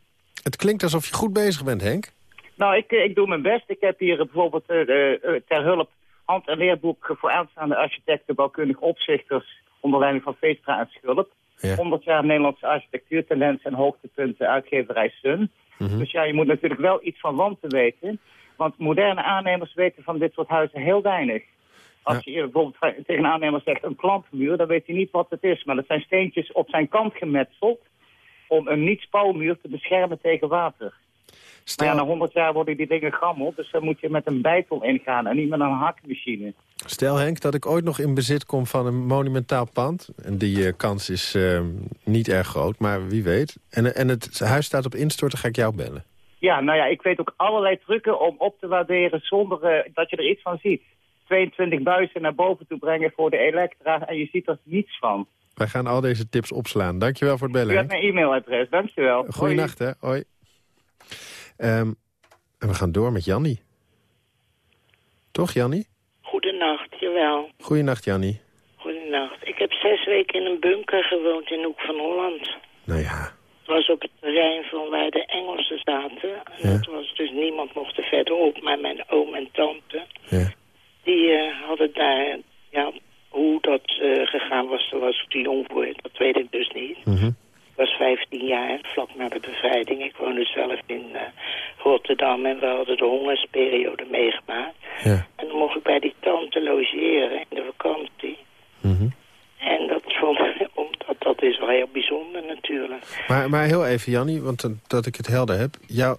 het klinkt alsof je goed bezig bent, Henk. Nou, ik, ik doe mijn best. Ik heb hier bijvoorbeeld ter hulp hand- en leerboek voor aanstaande architecten, bouwkundige opzichters, onder leiding van Veestra en Schulp. Ja. 100 jaar Nederlandse architectuurtalent en hoogtepunten uitgeverij Sun. Mhm. Mm -hmm. Dus ja, je moet natuurlijk wel iets van wanten weten. Want moderne aannemers weten van dit soort huizen heel weinig. Als je bijvoorbeeld tegen een aannemer zegt een klampmuur, dan weet hij niet wat het is. Maar dat zijn steentjes op zijn kant gemetseld om een niet-spouwmuur te beschermen tegen water. Stel... Maar ja, na 100 jaar worden die dingen gammel, dus dan moet je met een bijtel ingaan en niet met een hakmachine. Stel Henk dat ik ooit nog in bezit kom van een monumentaal pand. En die uh, kans is uh, niet erg groot, maar wie weet. En, en het huis staat op instorten, ga ik jou bellen. Ja, nou ja, ik weet ook allerlei trucken om op te waarderen zonder uh, dat je er iets van ziet. 22 buizen naar boven toe brengen voor de Elektra en je ziet er niets van. Wij gaan al deze tips opslaan. Dankjewel voor het bellen. U hebt mijn e-mailadres, dankjewel. Goeienacht, hè. Hoi. Um, en we gaan door met Jannie. Toch, Jannie? Goedenacht, jawel. Goedenacht, Jannie. Goedenacht. Ik heb zes weken in een bunker gewoond in Hoek van Holland. Nou ja. Het was op het terrein van waar de Engelsen zaten. En ja. dat was dus niemand mocht er verderop, maar mijn oom en tante. Ja. Die uh, hadden daar, ja, hoe dat uh, gegaan was, daar was ik te jong voor. Dat weet ik dus niet. Mm -hmm. Ik was 15 jaar, vlak na de bevrijding. Ik woonde zelf in uh, Rotterdam en we hadden de hongersperiode meegemaakt. Ja. En dan mocht ik bij die tante logeren in de vakantie. Mm -hmm. En dat vond omdat dat is wel heel bijzonder natuurlijk. Maar, maar heel even, Jannie, want uh, dat ik het helder heb. Jouw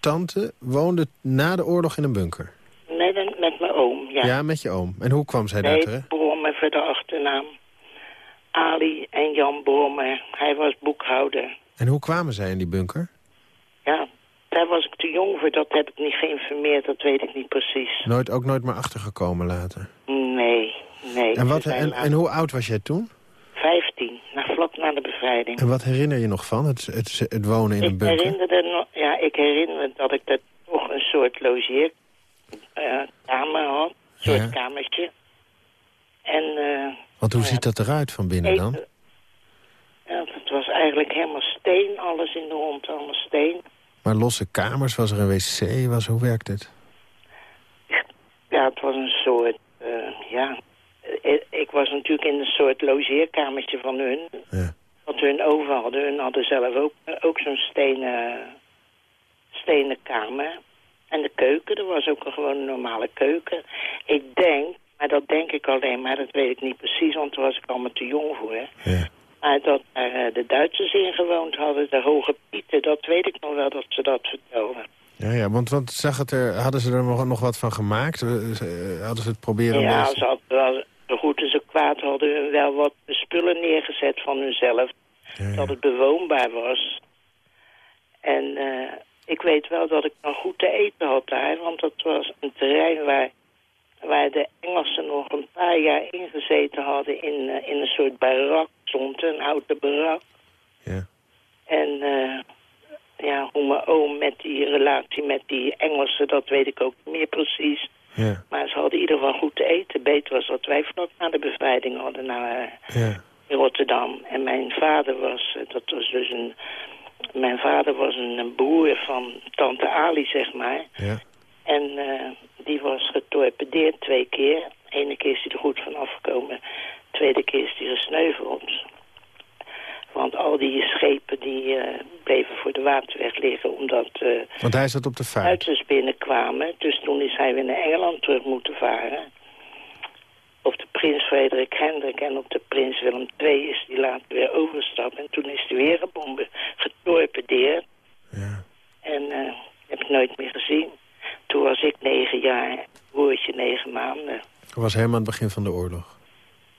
tante woonde na de oorlog in een bunker? Nee, met mijn oom, ja. Ja, met je oom. En hoe kwam zij nee, daar terecht? Brommer voor de achternaam. Ali en Jan Brommer. Hij was boekhouder. En hoe kwamen zij in die bunker? Ja, daar was ik te jong voor. Dat heb ik niet geïnformeerd. Dat weet ik niet precies. Nooit, ook nooit meer achtergekomen later? Nee, nee. En, wat, en, en hoe oud was jij toen? Vijftien, na, vlak na de bevrijding. En wat herinner je nog van, het, het, het wonen in ik een bunker? Herinnerde ja, ik herinner me dat ik dat toch een soort logeerkamer uh, had. Een soort Ja. kamertje. En... Uh, Want hoe ziet dat eruit van binnen dan? eten- Ja, het was eigenlijk helemaal steen, alles in de rond, allemaal steen. Maar losse kamers, was er een wc? Was, hoe werkt het? Ja, het was een soort, eh, ja... Eh, Ik was natuurlijk in een soort logeerkamertje van hun. Ja. Wat hun over hadden. Hun hadden zelf ook, ook zo'n stenen, stenen kamer. En de keuken, er was ook een gewoon normale keuken. Ik denk, maar dat denk ik alleen maar, dat weet ik niet precies, want toen was ik allemaal te jong voor. Ja. Maar dat daar eh, de Duitsers in gewoond hadden, de Hoge Pieten, dat weet ik nog wel dat ze dat vertelden. Ja, ja want, want zag het er, hadden ze er nog, nog wat van gemaakt? Eh, ze- Hadden ze het proberen... Ja, deze- ze hadden wel, zo goed en zo kwaad hadden hun wel wat spullen neergezet van hunzelf. Ja, ja. Dat het bewoonbaar was. En eh, ik weet wel dat ik nog goed te eten had daar. Want dat was een terrein waar, waar de Engelsen nog een paar jaar ingezeten hadden. In, eh, in een soort barak stond, een houten barak. Ja. En eh, ja, hoe mijn oom met die relatie met die Engelsen, dat weet ik ook niet meer precies. Ja, Maar ze hadden in ieder geval goed te eten. Beter was wat wij vlak na de bevrijding hadden naar, eh, ja. in Rotterdam. En mijn vader was, dat was dus een... Mijn vader was een, een broer van tante Ali, zeg maar. ja. En eh, die was getorpedeerd twee keer. Ene keer is hij er goed van afgekomen. Tweede keer is hij gesneuveld. Want al die schepen die eh, bleven voor de waterweg liggen... omdat eh Want hij zat op de vaart. Duitsers binnenkwamen. Dus toen is hij weer naar Engeland terug moeten varen. Op de prins Frederik Hendrik en op de prins Willem II is hij later weer overgestapt. En toen is hij weer gebombe, getorpedeerd. Ja. En eh heb ik nooit meer gezien. Toen was ik negen jaar, broertje negen maanden. Dat was helemaal aan het begin van de oorlog.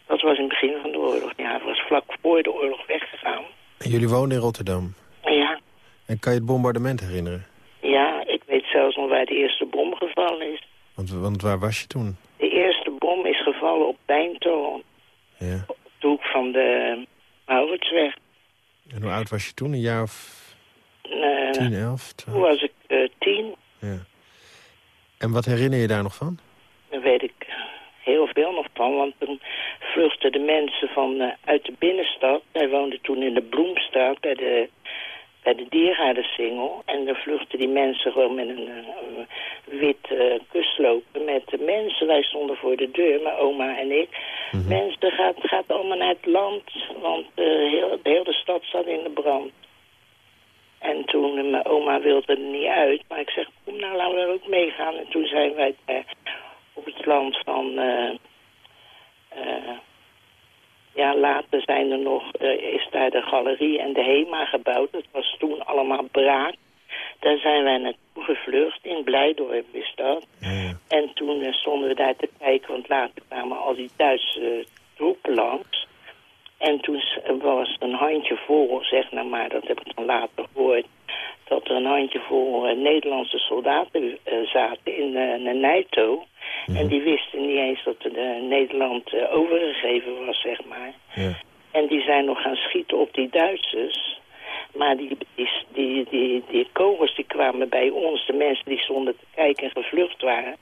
Dat was in het begin van de oorlog. Ja, het was vlak voor de oorlog weggegaan. En jullie woonden in Rotterdam. Ja, En kan je het bombardement herinneren? ja, ik weet zelfs nog waar de eerste bom gevallen is. Want, want waar was je toen? De eerste bom is gevallen op Wijntoren. Ja. op de hoek van de Mauritsweg. En hoe oud was je toen? Een jaar of Eh, tien, elf? toen twaalf? was ik eh, tien. Ja. En wat herinner je daar nog van? Daar weet ik heel veel nog van. Want toen vluchtten de mensen van, eh, uit de binnenstad. Wij woonden toen in de Bloemstraat bij de, bij de diergaardensingel. En dan vluchtten die mensen gewoon met een, eh, wit eh kustlopen met de mensen. Wij stonden voor de deur, mijn oma en ik. Mensen, gaat, gaat allemaal naar het land. Want eh, heel, de hele stad staat in de brand. En toen, eh, mijn oma wilde er niet uit. Maar ik zeg, kom nou, laten we ook meegaan. En toen zijn wij op het land van... eh, eh, ja, later zijn er nog, is daar de galerie en de HEMA gebouwd. Dat was toen allemaal braak. Daar zijn wij naartoe gevlucht. In Blijdorp is dat. Ja, ja. En toen stonden we daar te kijken, want later kwamen al die Duitse troepen langs. En toen was er een handje vol, zeg nou maar, dat heb ik dan later gehoord. dat er een handjevol uh, Nederlandse soldaten uh, zaten in uh, Nijto. Mhm. En die wisten niet eens dat de, Nederland overgegeven was, zeg maar. Ja. En die zijn nog gaan schieten op die Duitsers. Maar die, die, die, die, die kogels die kwamen bij ons, de mensen die stonden te kijken en gevlucht waren...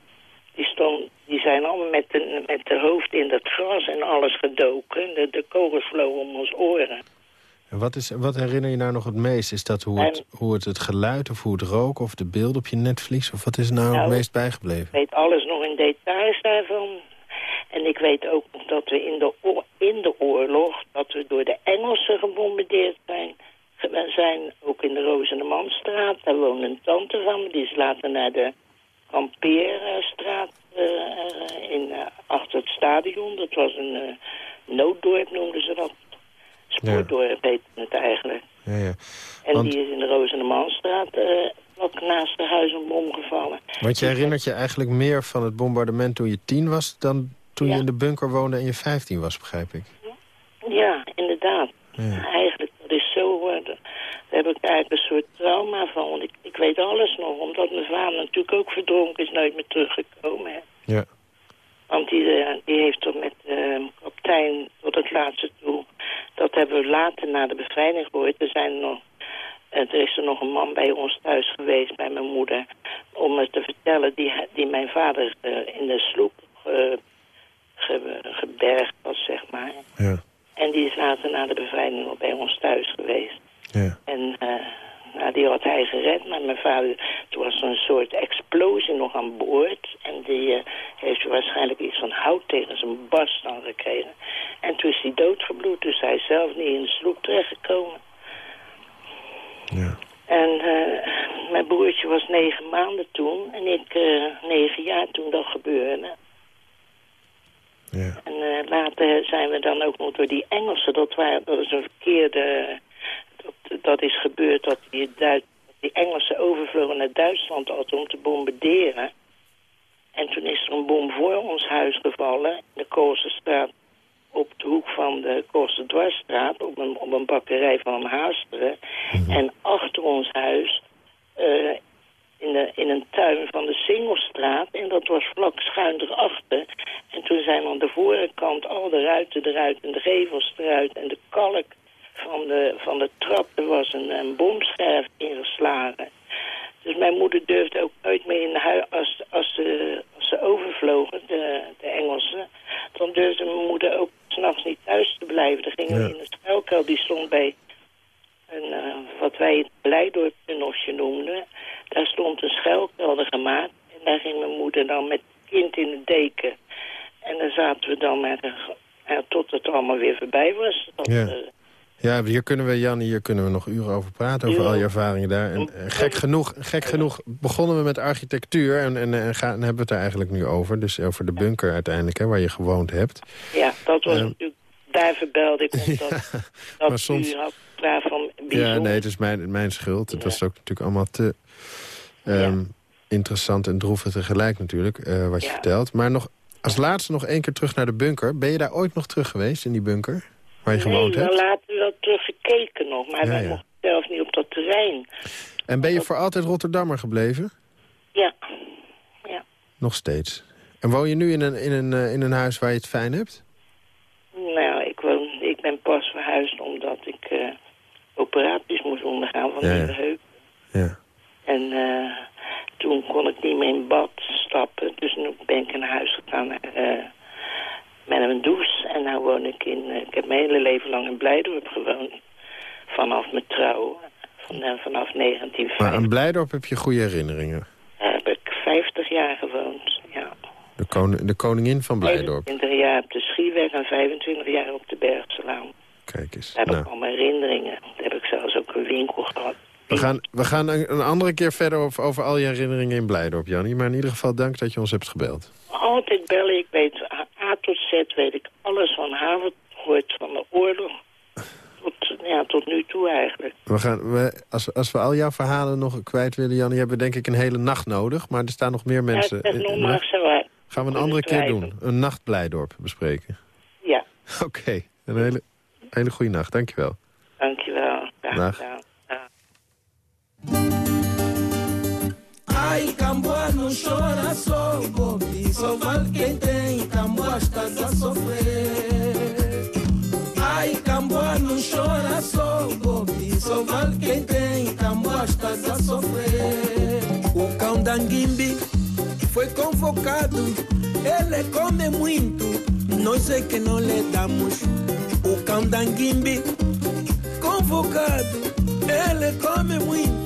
Die, stond, die zijn allemaal met de, met de hoofd in dat gras en alles gedoken. De, de kogels vlogen om ons oren. En wat, is, wat herinner je nou nog het meest? Is dat hoe het, hoe het, het geluid of hoe het rook of de beelden op je netvlies? Of wat is nou, Nou, het meest bijgebleven? Ik weet alles nog in details daarvan. En ik weet ook nog dat we in de, oor- in de oorlog, dat we door de Engelsen gebombardeerd zijn. We zijn ook in de Rozenemanstraat, daar woonde een tante van me. Die is later naar de Kampeerstraat eh, in, eh, achter het stadion. Dat was een eh, nooddorp, noemden ze dat. Spoordorp heette het eigenlijk. Ja, ja. En die is in de Rozenemanstraat eh vlak naast de huis een bom gevallen. Want je herinnert je eigenlijk meer van het bombardement toen je tien was... dan toen je Ja. in de bunker woonde en je vijftien was, begrijp ik. Ja, inderdaad. Ja. Eigenlijk, dat is zo... eh, daar heb ik eigenlijk een soort trauma van. Want ik, ik weet alles nog. Omdat mijn vader natuurlijk ook verdronken is, nooit meer teruggekomen. Hè. Ja. Want die, eh, die heeft toch met de kapitein tot het laatste toe... Dat hebben we later na de bevrijding gehoord. Er, zijn nog, er is er nog een man bij ons thuis geweest, bij mijn moeder... om het te vertellen, die, die mijn vader eh, in de sloep eh, ge- gebergd was, zeg maar. Ja. En die is later na de bevrijding nog bij ons thuis geweest. Ja. En nou, die had hij gered, maar mijn vader... Toen was er een soort explosie nog aan boord. En die eh, heeft waarschijnlijk iets van hout tegen zijn barst dan gekregen. En toen is hij doodgebloed, dus hij is zelf niet in de sloep terechtgekomen. Ja. En eh, mijn broertje was negen maanden toen en ik eh, negen jaar toen dat gebeurde. Ja. En later zijn we dan ook nog door die Engelsen, dat, waren, dat is een verkeerde... Dat, dat is gebeurd dat die, Duit, die Engelsen overvlogen naar Duitsland altijd om te bombarderen. En toen is er een bom voor ons huis gevallen, in de Koolsestraat, op de hoek van de Koolserdwarsstraat, op een, op een bakkerij van Haasteren. En achter ons huis, eh, in, de, in een tuin van de Singelstraat. En dat was vlak schuin erachter. En toen zijn aan de voorkant al de ruiten eruit en de gevels eruit. En de kalk van de, van de trap, er was een, een bomscherf ingeslagen. Dus mijn moeder durfde ook nooit meer in de huis, als, als, ze, als ze overvlogen, de, de Engelsen. Dan durfde mijn moeder ook s'nachts niet thuis te blijven. Dan gingen Ja. we in de schuilkel, die stond bij een, eh, wat wij het Blijdorp-tunneltje noemden. Daar stond een schuilkelder gemaakt. En daar ging mijn moeder dan met het kind in de deken. En dan zaten we dan met een, ja, tot het allemaal weer voorbij was. Dat, Ja. Ja, hier kunnen we, Jan, hier kunnen we nog uren over praten, over Ja. al je ervaringen daar. En gek genoeg, gek genoeg begonnen we met architectuur en, en, en gaan, en hebben we het er eigenlijk nu over. Dus over de bunker uiteindelijk, hè, waar je gewoond hebt. ja, dat was natuurlijk... Daar verbelde ik omdat dat maar soms- u had gevraagd van Ja, bijzonder. nee, het is mijn, mijn schuld. Het Ja. was ook natuurlijk allemaal te ehm, interessant en droevig tegelijk natuurlijk, eh, wat je Ja. vertelt. Maar nog, als laatste nog één keer terug naar de bunker. Ben je daar ooit nog terug geweest, in die bunker? Waar je gewoond nee, hebt? we laten wel teruggekeken nog. Maar Ja, wij ja. mochten zelf niet op dat terrein. En ben je voor altijd Rotterdammer gebleven? Ja, ja. Nog steeds. En woon je nu in een, in een, eh, in een huis waar je het fijn hebt? Nou, ik, woon, ik ben pas verhuisd omdat ik eh, operaties moest ondergaan van Ja, de heup. Ja. En eh, toen kon ik niet meer in bad stappen. Dus nu ben ik naar huis gegaan eh, met een douche. En nu woon ik in... eh, ik heb mijn hele leven lang in Blijdorp gewoond. Vanaf mijn trouw. Van, eh, vanaf Maar 1950 aan Blijdorp heb je goede herinneringen. heb ik 50 jaar gewoond. Ja. De, koning, de koningin van Blijdorp. 25 jaar op de Schieweg en 25 jaar op de Bergselaan. Kijk eens. Daar heb Nou, ik allemaal herinneringen. Daar heb ik zelfs ook een winkel gehad. we gaan, we gaan een, een andere keer verder over, over al je herinneringen in Blijdorp, Jannie. Maar in ieder geval dank dat je ons hebt gebeld. Altijd bellen. Ik weet A tot Z weet ik alles van haven. Gehoord van de oorlog. Tot, ja, tot nu toe eigenlijk. We gaan, we, als, als we al jouw verhalen nog kwijt willen, Jannie, hebben we denk ik een hele nacht nodig. Maar er staan nog meer mensen. Ja, maar zo uit. gaan we een andere keer doen. Een nacht Blijdorp bespreken. Ja, Oké, een hele, hele goede nacht. Dankjewel. dankjewel. Graag Dag. Gedaan. Dag. chora só Bobi Só vale quem tem Camboa estás a sofrer Ai, Camboa não chora só Bobi Só vale quem tem Camboa estás a sofrer O cão da Nguimbi foi convocado Ele come muito Nós é que não lhe damos. O cão da Nguimbi convocado Ele come muito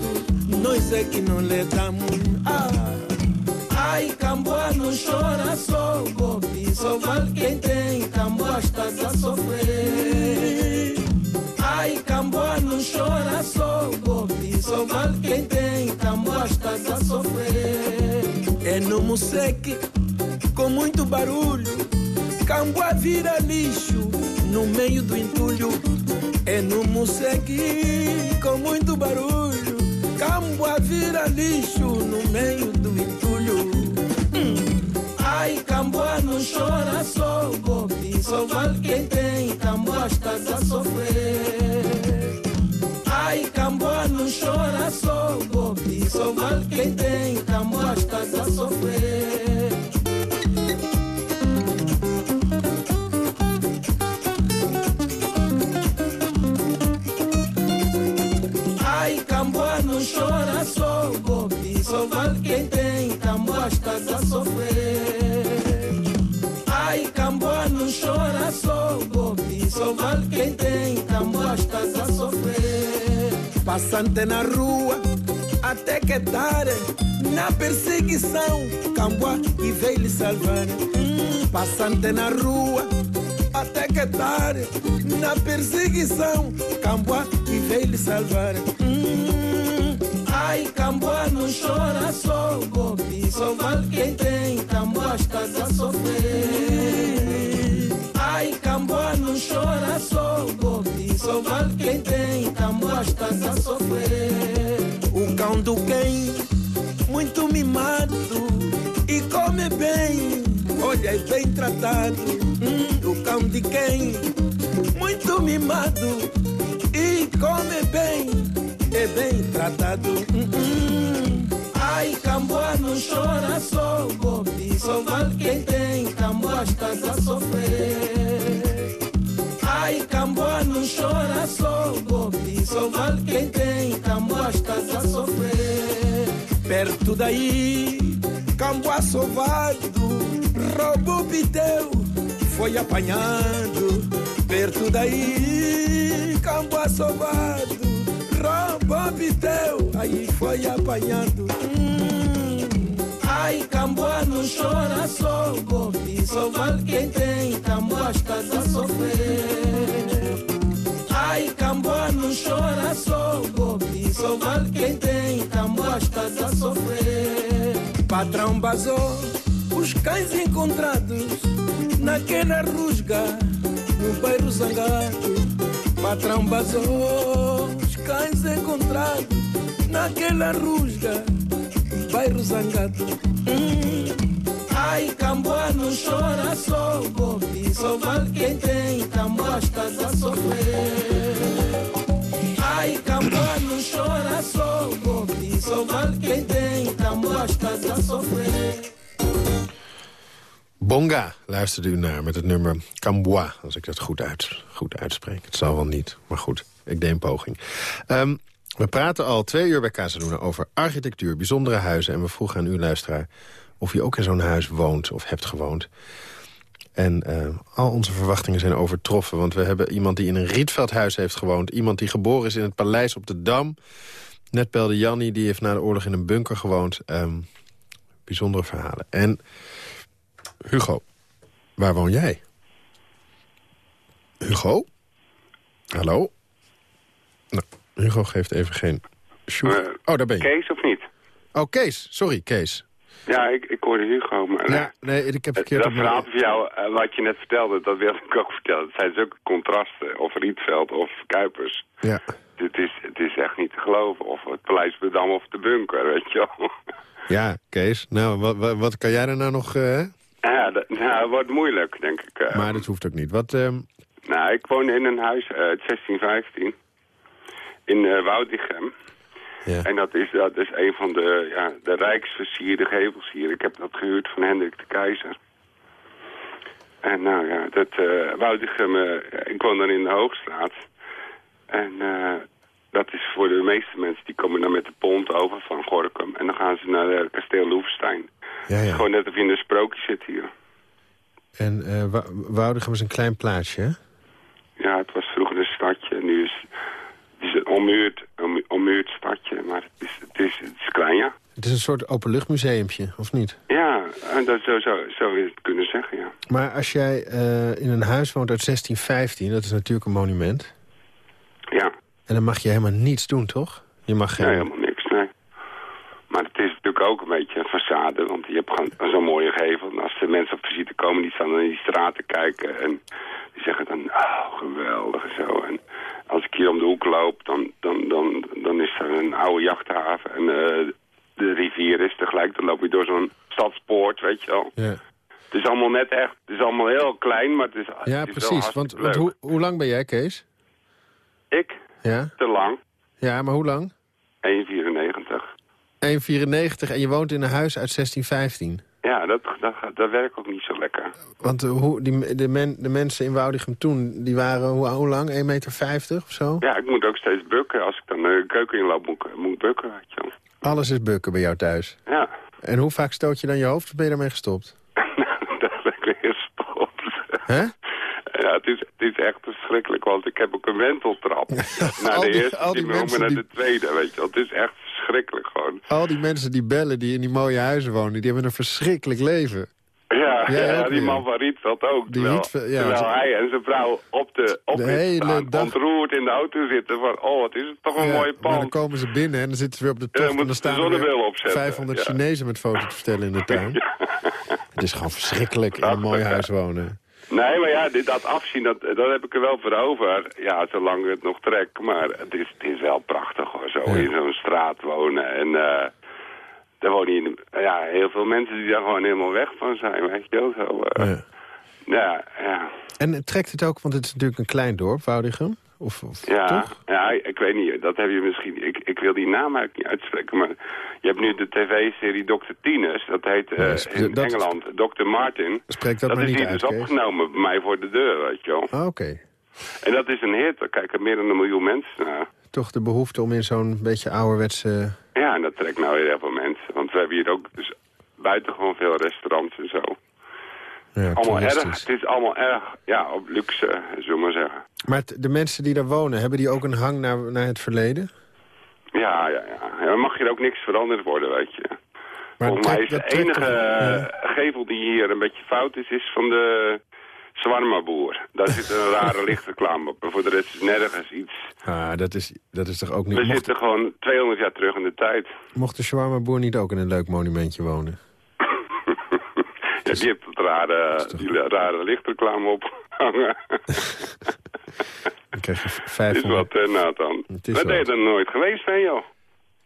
nós é que não lhe damos. Ah. Ai, Camboa não chora só, Bobi, só vale quem tem, Camboa estás a sofrer. Ai, Camboa não chora só, Bobi, só vale quem tem, Camboa estás a sofrer. É no Museque, com muito barulho, Camboa vira lixo, no meio do entulho. É no Museque, com muito barulho, Camboa vira lixo no meio do entulho. Ai, Camboa não chora só, Bobi, só vale quem tem, Camboa estás a sofrer. Ai, Camboa não chora só, Bobi, só vale quem tem, Camboa estás a sofrer. Só vale quem tem, Camboa estás a sofrer. Ai, Camboa não chora só, Bobi, só vale quem tem, Camboa estás a sofrer. Passante na rua, até que tarde, na perseguição, Camboa e veio lhe salvar. Hum, passante na rua, até que tarde, na perseguição, Camboa e veio lhe salvar. Hum, ai, Camboa não chora só, Bobi, só vale quem tem, Camboa estás a sofrer. Ai, Camboa não chora só, Bobi, só vale quem tem, Camboa estás a sofrer. O cão do quem, muito mimado, e come bem, olha, é bem tratado. Hum, o cão de quem, muito mimado, e come bem, é bem tratado. Ai, Camboa não chora só, Bobi, só vale quem tem, Camboa estás a sofrer. Ai, Camboa não chora só, Bobi, só vale quem tem, Camboa estás a sofrer. Perto daí, Camboa sovado, roubou piteu, foi apanhado. Perto daí, Camboa sovado, roubou piteu, aí foi apanhado. Hum. Ai, Camboa não chora só, Bobi, só vale quem tem, Camboa estás a sofrer. Ai, Camboa não chora só, Bobi, só vale quem tem, Camboa estás a sofrer. Patrão basou os cães encontrados naquela rusga, no bairro Zangado. Patrão basou os cães encontrados naquela rusga, bairro Zangado. Hum. Ai, Camboa não chora só, Bobi, só vale quem tem, Camboa estás a sofrer. Ai, Camboa não chora só, Bobi, só vale quem tem, Camboa estás a sofrer. Bonga luisterde u naar met het nummer Cambois, als ik dat goed, uit, goed uitspreek. Het zal wel niet, maar goed, ik deed een poging. Um, we praten al twee uur bij Casaluna over architectuur, bijzondere huizen... en we vroegen aan u, luisteraar, of u ook in zo'n huis woont of hebt gewoond. En uh, al onze verwachtingen zijn overtroffen. Want we hebben iemand die in een Rietveldhuis heeft gewoond. Iemand die geboren is in het paleis op de Dam. Net belde Jannie, die heeft na de oorlog in een bunker gewoond. Um, bijzondere verhalen. En Hugo, waar woon jij? Hugo? Hallo? Nou, Hugo geeft even geen... Uh, oh, daar ben je. Kees of niet? Oh, Kees. Sorry, Kees. Ja, ik, ik hoorde Hugo, maar... Ja, nee, ik heb verkeerd... Dat verhaal van jou, uh, wat je net vertelde, dat wil ik ook vertellen. Het zijn zulke contrasten, of Rietveld of Kuipers. Ja. Het is, het is echt niet te geloven. Of het Paleis Bedam of de bunker, weet je wel. Ja, Kees. Nou, wat, wat, wat kan jij er nou nog... Uh... Ja, dat nou, wordt moeilijk, denk ik. Uh, maar dat hoeft ook niet. Wat... Uh... Nou, ik woon in een huis uit 1615 in uh, Woudichem. Ja. En dat is, dat is een van de, ja, de rijksversierde gevels hier. Ik heb dat gehuurd van Hendrik de Keizer. En nou ja, dat eh Woudichem, eh, ik woon dan in de Hoogstraat. En eh, dat is voor de meeste mensen, die komen dan met de pont over van Gorkum. En dan gaan ze naar eh, kasteel Loevestein. Ja, ja. Gewoon net of je in een sprookje zit hier. En Wa- Woudegem is een klein plaatsje, hè? Ja, het was vroeger een stadje. Nu is het is een ommuurd, om- ommuurd stadje. Maar het is, het, is, het is klein, ja. Het is een soort openluchtmuseumpje, of niet? Ja, en dat zou, zou, zou je het kunnen zeggen, ja. Maar als jij eh, in een huis woont uit 1615, dat is natuurlijk een monument... En dan mag je helemaal niets doen, toch? Je mag geen... nee, helemaal niks, nee. Maar het is natuurlijk ook een beetje een façade, want je hebt gewoon zo'n mooie gevel. En als de mensen op visite komen, die staan dan in die straten kijken en die zeggen dan, oh, geweldig en zo. En als ik hier om de hoek loop, dan, dan, dan, dan is er een oude jachthaven en eh, de rivier is tegelijk. Dan loop je door zo'n stadspoort, weet je wel. Ja, Het is allemaal net echt, het is allemaal heel klein, maar het is, ja het is wel precies. Want, want hoe, hoe lang ben jij, Kees? Ik? Ja? Te lang. Ja, maar hoe lang? 1,94. 1,94 en je woont in een huis uit 1615. Ja, dat, dat, dat werkt ook niet zo lekker. Want eh, hoe, die, de, men, de mensen in Woudichem toen, die waren hoe, hoe lang? 1,50 meter of zo? Ja, ik moet ook steeds bukken. Als ik dan de keuken inloop, moet moet bukken, weet. Alles is bukken bij jou thuis. Ja, En hoe vaak stoot je dan je hoofd of ben je daarmee gestopt? dat ben ik weer gestopt. Hè? Ja, het is, het is echt verschrikkelijk, want ik heb ook een wenteltrap. naar al de die- eerste die mensen naar die- de tweede, weet je. Het is echt verschrikkelijk gewoon. Al die mensen die bellen, die in die mooie huizen wonen... die hebben een verschrikkelijk leven. Ja, ja, die man van Rietveld ook. Die terwijl Rietveld, ja, terwijl hij en zijn vrouw op de, op De hele dag- ontroerd in de auto zitten. Van, oh, het is toch een Ja, mooie maar dan komen ze binnen en dan zitten ze weer op de tocht... en dan staan de er zonnebril weer opzetten. 500 Ja. Chinezen met foto's te vertellen in de tuin. Het is gewoon verschrikkelijk in een mooi huis wonen. Nee, maar ja, dit, dat afzien, dat, dat heb ik er wel voor over. Ja, zolang het nog trekt. Maar het is, het is wel prachtig hoor, zo Ja. in zo'n straat wonen. En eh daar wonen ja, heel veel mensen die daar gewoon helemaal weg van zijn, weet je wel. Zo, eh, Ja. ja, ja, En trekt het ook, want het is natuurlijk een klein dorp, Woudichem? Of, of ja, toch? ja, ik weet niet, dat heb je misschien, ik, ik wil die naam eigenlijk niet uitspreken, maar je hebt nu de tv-serie Dr. Tinus, dat heet eh, in dat- Engeland Dr. Martin. Spreek dat, Dat maar is niet hier uit, dus Kees. opgenomen bij mij voor de deur, weet je wel. Ah, Oké. En dat is een hit, daar kijken meer dan een miljoen mensen naar. Toch de behoefte om in zo'n beetje ouderwetse... Ja, en dat trekt nou weer heel veel mensen. Want we hebben hier ook dus buitengewoon veel restaurants en zo. Ja, Allemaal erg, het is allemaal erg, ja, op luxe, zullen we maar zeggen. Maar de mensen die daar wonen, hebben die ook een hang naar, naar het verleden? Ja, ja, ja. Dan mag hier ook niks veranderd worden, weet je. Maar Volgens mij is de enige toch- eh, gevel die hier een beetje fout is, is van de Swarma-boer. Daar zit een rare lichtreclame op. Maar voor de rest is nergens iets. Ah, dat is, dat is toch ook niet... We Mocht, zitten gewoon 200 jaar terug in de tijd. mocht de shawarma-boer niet ook in een leuk monumentje wonen? Ja, die heeft dat rare, die rare lichtreclame opgehangen. Dan krijg je is 500... wat, hè, Nathan. Het is Dat ben je wat. er nooit geweest, hè, joh?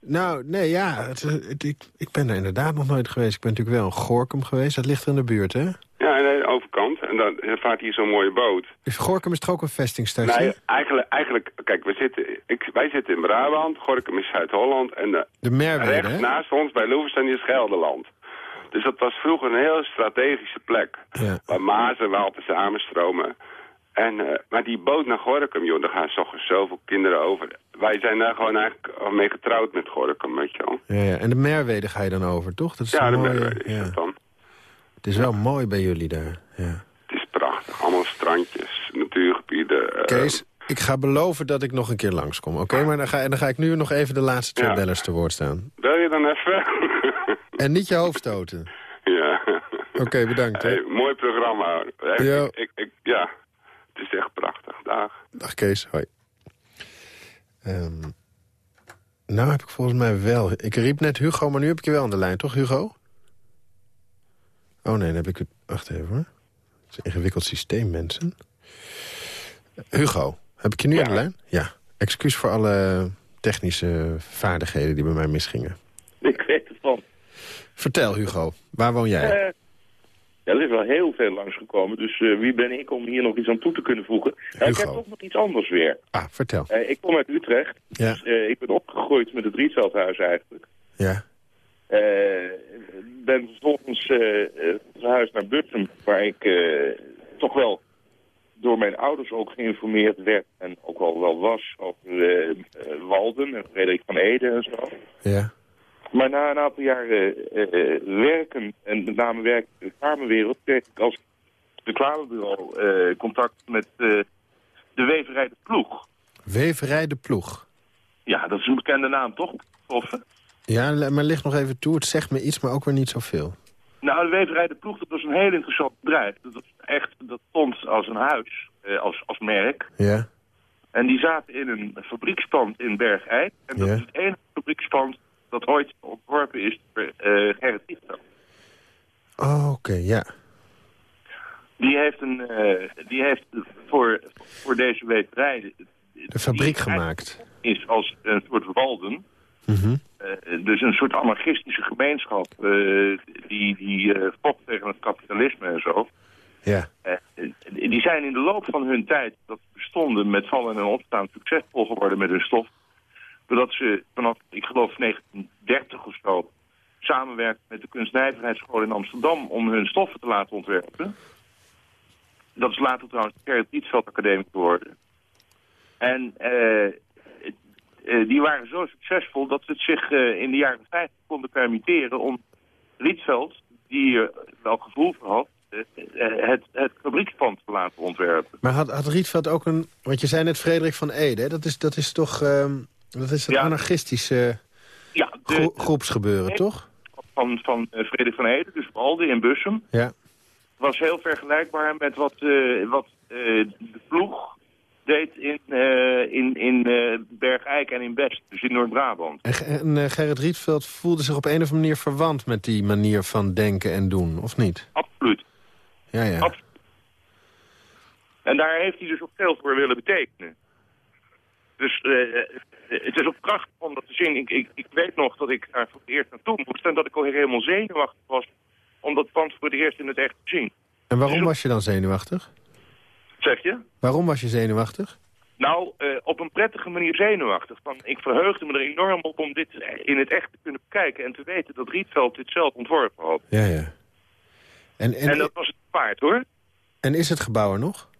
Nou, nee, ja. Het, het- ik, ik ben er inderdaad nog nooit geweest. Ik ben natuurlijk wel in Gorkum geweest. Dat ligt er in de buurt, hè? Ja, nee, de overkant. En dan vaart hier zo'n mooie boot. Is Gorkum is toch ook een vestingstadje? Nee, eigenlijk, eigenlijk kijk, we zitten, ik, wij zitten in Brabant, Gorkum is Zuid-Holland. En de, de Merwede, hè? naast ons bij Loevestein is Gelderland. Dus dat was vroeger een heel strategische plek. Ja. Waar Maas en Waal samenstromen. En, eh, maar die boot naar Gorkum, joh, daar gaan zoveel kinderen over. Wij zijn daar gewoon eigenlijk mee getrouwd met Gorkum, weet je wel. Ja, ja. En de Merwede ga je dan over, toch? Dat is Ja, de mooie, Merwede is ja. dat dan. Het is wel mooi bij jullie daar. Ja. Het is prachtig. Allemaal strandjes, natuurgebieden. eh, Kees, ik ga beloven dat ik nog een keer langskom, oké? Maar dan ga, dan ga ik nu nog even de laatste twee bellers te woord staan. Even? En niet je hoofd stoten. ja. Oké, bedankt, hè. Hey, mooi programma. Ja. Ik, ik, ja, het is echt prachtig. Dag. Dag Kees, hoi. Ehm, nou heb ik volgens mij wel... Ik riep net Hugo, maar nu heb ik je wel aan de lijn, toch Hugo? Oh nee, dan heb ik het... Wacht even hoor. Het is een ingewikkeld systeem, mensen. Hugo, heb ik je nu Ja. aan de lijn? Ja. Excuus voor alle technische vaardigheden die bij mij misgingen. Ik weet. Vertel Hugo, waar woon jij? Eh, Ja, er is wel heel veel langsgekomen, dus eh, wie ben ik om hier nog iets aan toe te kunnen voegen? Ik heb toch nog iets anders weer. Ah, vertel. Eh, ik kom uit Utrecht, Ja. dus eh, ik ben opgegroeid met het Rietveldhuis eigenlijk. Ja. Eh, ben vervolgens eh, eh, verhuisd naar Bussum, waar ik eh, toch wel door mijn ouders ook geïnformeerd werd en ook wel, wel was over eh, eh, Walden en Frederik van Ede en zo. Ja. Maar na een aantal jaren eh, eh, werken, en met name werken in de reclamewereld, kreeg ik als reclamebureau eh, contact met de weverij De Ploeg. Weverij de Ploeg. Ja, dat is een bekende naam, toch? Toffe. Ja, maar ligt nog even toe. Het zegt me iets, maar ook weer niet zoveel. Nou, de weverij De Ploeg, dat was een heel interessant bedrijf. Dat, was echt, dat stond als een huis, eh, als, als merk. Ja. En die zaten in een fabriekspand in Bergijk. En dat Ja. is het enige fabriekspand dat ooit ontworpen is door eh Gerrit Rietveld. Oh, oké, ja. Die heeft, een, eh, die heeft voor, voor deze weverij... De fabriek gemaakt. is als een soort Walden. Mhm. Eh, dus een soort anarchistische gemeenschap die, die vocht tegen het kapitalisme en zo. Ja. Die zijn in de loop van hun tijd, dat ze bestonden met vallen en opstaan, succesvol geworden met hun stof. Doordat ze vanaf, ik geloof 1930 of zo, samenwerken met de kunstnijverheidsschool in Amsterdam om hun stoffen te laten ontwerpen. Dat is later trouwens de Gerrit Rietveld Academie geworden. En eh, eh, die waren zo succesvol dat ze het zich eh, in de jaren 50 konden permitteren om Rietveld, die er wel gevoel voor had, het, het fabriekspand te laten ontwerpen. Maar had, had Rietveld ook een... Want je zei net Frederik van Ede? Dat is, dat is toch... ehm, dat is een Ja. anarchistische Ja, de, gro- groepsgebeuren, toch? van, van eh, Frederik van Ede, dus Walde in Bussum, Ja. was heel vergelijkbaar met wat, eh, wat eh, de ploeg deed in, eh, in, in eh, Bergijk en in Best, dus in Noord-Brabant. En, Ge- en eh, Gerrit Rietveld voelde zich op een of andere manier verwant... met die manier van denken en doen, of niet? Absoluut. Ja, ja. Absoluut. En daar heeft hij dus ook veel voor willen betekenen. Dus eh, eh, het is ook prachtig om dat te zien. Ik, ik, ik weet nog dat ik daar voor het eerst naartoe moest... en dat ik al helemaal zenuwachtig was om dat pand voor het eerst in het echt te zien. En waarom was je dan zenuwachtig? Zeg je? Waarom was je zenuwachtig? Nou, eh, op een prettige manier zenuwachtig. Van, ik verheugde me er enorm op om dit in het echt te kunnen bekijken... en te weten dat Rietveld dit zelf ontworpen had. Ja, ja. En, en, En dat was het paard, hoor. en is het gebouw er nog?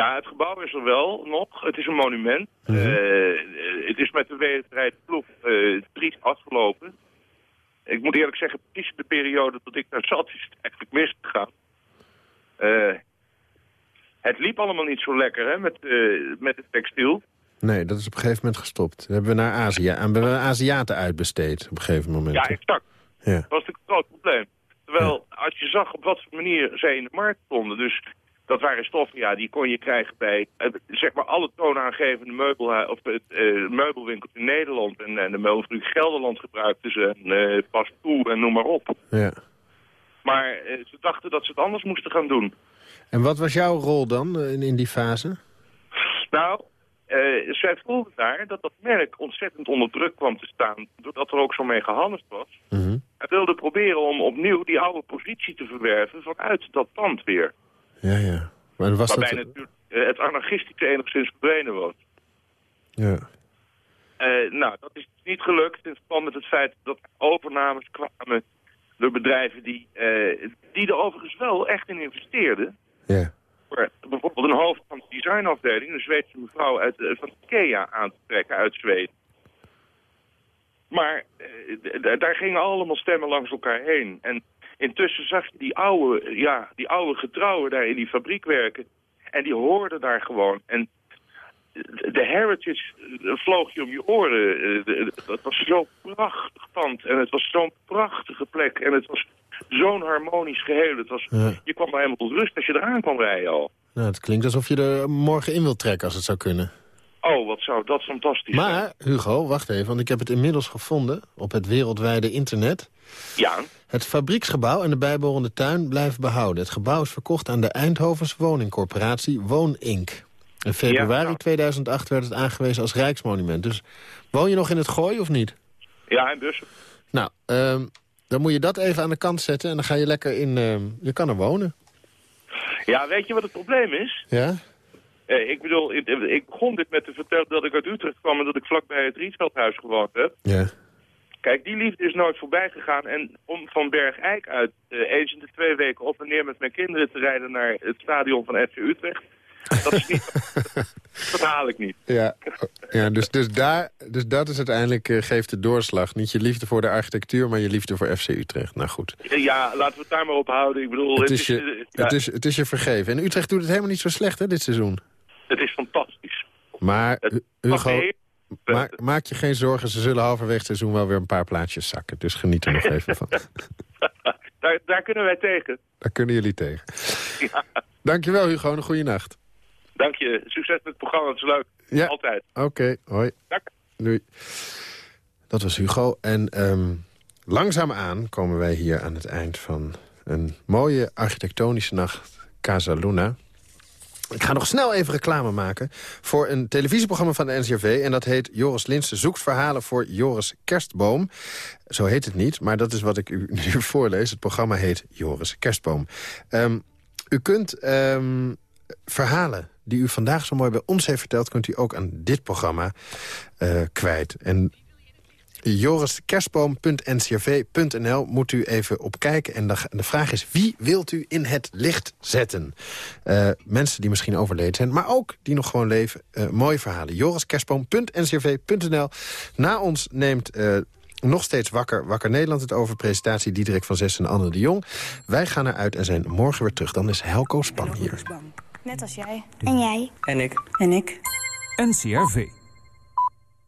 Ja, het gebouw is er wel nog. Het is een monument. Mhm. Eh, het is met de wedstrijd ploeg uh, triest afgelopen. Ik moet eerlijk zeggen, precies de periode dat ik daar zat, is het eigenlijk misgegaan. Eh het liep allemaal niet zo lekker hè, met, eh, met het textiel. Nee, dat is op een gegeven moment gestopt. Dat hebben we naar Azië, aan hebben we Aziaten uitbesteed op een gegeven moment. Ja, exact. Ja. Dat was natuurlijk een groot probleem. Terwijl, als je zag op wat voor manier zij in de markt stonden... dus dat waren stoffen, ja, die kon je krijgen bij eh, zeg maar alle toonaangevende meubel, of het, eh, meubelwinkels in Nederland. En, en de meubelfabriek Gelderland gebruikten ze, en uh, Pastou en noem maar op. Ja. Maar eh, ze dachten dat ze het anders moesten gaan doen. En wat was jouw rol dan eh, in, in die fase? Nou, uh, zij voelden daar dat dat merk ontzettend onder druk kwam te staan... doordat er ook zo mee gehandeld was. Mm -hmm. Hij wilde proberen om opnieuw die oude positie te verwerven vanuit dat pand weer. Ja, ja. Maar was Waarbij dat... natuurlijk uh, het anarchistische enigszins verdwenen was. Ja. Uh, nou, dat is niet gelukt in verband met het feit dat overnames kwamen door bedrijven die, uh, die er overigens wel echt in investeerden. Ja. Voor bijvoorbeeld een hoofd van de designafdeling, een Zweedse mevrouw uit, van IKEA aan te trekken uit Zweden. Maar uh, daar gingen allemaal stemmen langs elkaar heen. En intussen zag je die oude, ja, die oude getrouwen daar in die fabriek werken. En die hoorden daar gewoon. En de heritage vloog je om je oren. Het was zo'n prachtig pand. En het was zo'n prachtige plek. En het was zo'n harmonisch geheel. Het was, ja. Je kwam er helemaal tot rust als je eraan kwam rijden al. Nou, het klinkt alsof je er morgen in wilt trekken als het zou kunnen. Oh, wat zou dat fantastisch maar, zijn. Maar, Hugo, wacht even, want ik heb het inmiddels gevonden op het wereldwijde internet. Ja. Het fabrieksgebouw en de bijbehorende tuin blijven behouden. Het gebouw is verkocht aan de Eindhovens woningcorporatie Woon Inc. In februari ja, nou. 2008 werd het aangewezen als Rijksmonument. Dus woon je nog in het Gooi of niet? Ja, in Bussen. Nou, um, dan moet je dat even aan de kant zetten... en dan ga je lekker in... eh, je kan er wonen. Ja, weet je wat het probleem is? Ja? Eh, ik bedoel, ik, ik begon dit met te vertellen dat ik uit Utrecht kwam... en dat ik vlakbij het Rietveldhuis gewoond heb. Ja. Kijk, die liefde is nooit voorbij gegaan. En om van Bergijk uit eh, eens in de twee weken op en neer met mijn kinderen te rijden naar het stadion van FC Utrecht... Dat, is niet, dat haal ik niet. Ja, ja dus, dus, daar, dus dat is uiteindelijk, eh, geeft de doorslag. Niet je liefde voor de architectuur, maar je liefde voor FC Utrecht. Nou goed. Ja, laten we het daar maar op houden. Ik bedoel, Het is, je, eh, ja, het, is, het is je vergeven. En Utrecht doet het helemaal niet zo slecht hè, dit seizoen. Maar Het Hugo, maak, maak je geen zorgen. Ze zullen halverwege het seizoen wel weer een paar plaatjes zakken. Dus geniet er nog even van. Daar, daar kunnen wij tegen. Daar kunnen jullie tegen. Ja, Dankjewel Hugo, een goede nacht. dank je. Succes met het programma, het is leuk. Ja. Altijd. Oké, hoi. Dank. Doei. Dat was Hugo. En ehm langzaamaan komen wij hier aan het eind van een mooie architectonische nacht. Casa Luna. Ik ga nog snel even reclame maken voor een televisieprogramma van de NCRV. En dat heet Joris Linsen zoekt verhalen voor Joris Kerstboom. Zo heet het niet, maar dat is wat ik u nu voorlees. Het programma heet Joris Kerstboom. Ehm, u kunt ehm, verhalen die u vandaag zo mooi bij ons heeft verteld... kunt u ook aan dit programma eh, kwijt. En joriskerstboom.ncrv.nl moet u even op kijken. En de, de vraag is, wie wilt u in het licht zetten? Eh, mensen die misschien overleden zijn, maar ook die nog gewoon leven. Eh, mooie verhalen. joriskerstboom.ncrv.nl Na ons neemt... eh, nog steeds wakker, wakker Nederland het over. Presentatie Diederik van Zes en Anne de Jong. Wij gaan eruit en zijn morgen weer terug. Dan is Helco Span hier. Net als jij. En jij. En ik. En ik. NCRV.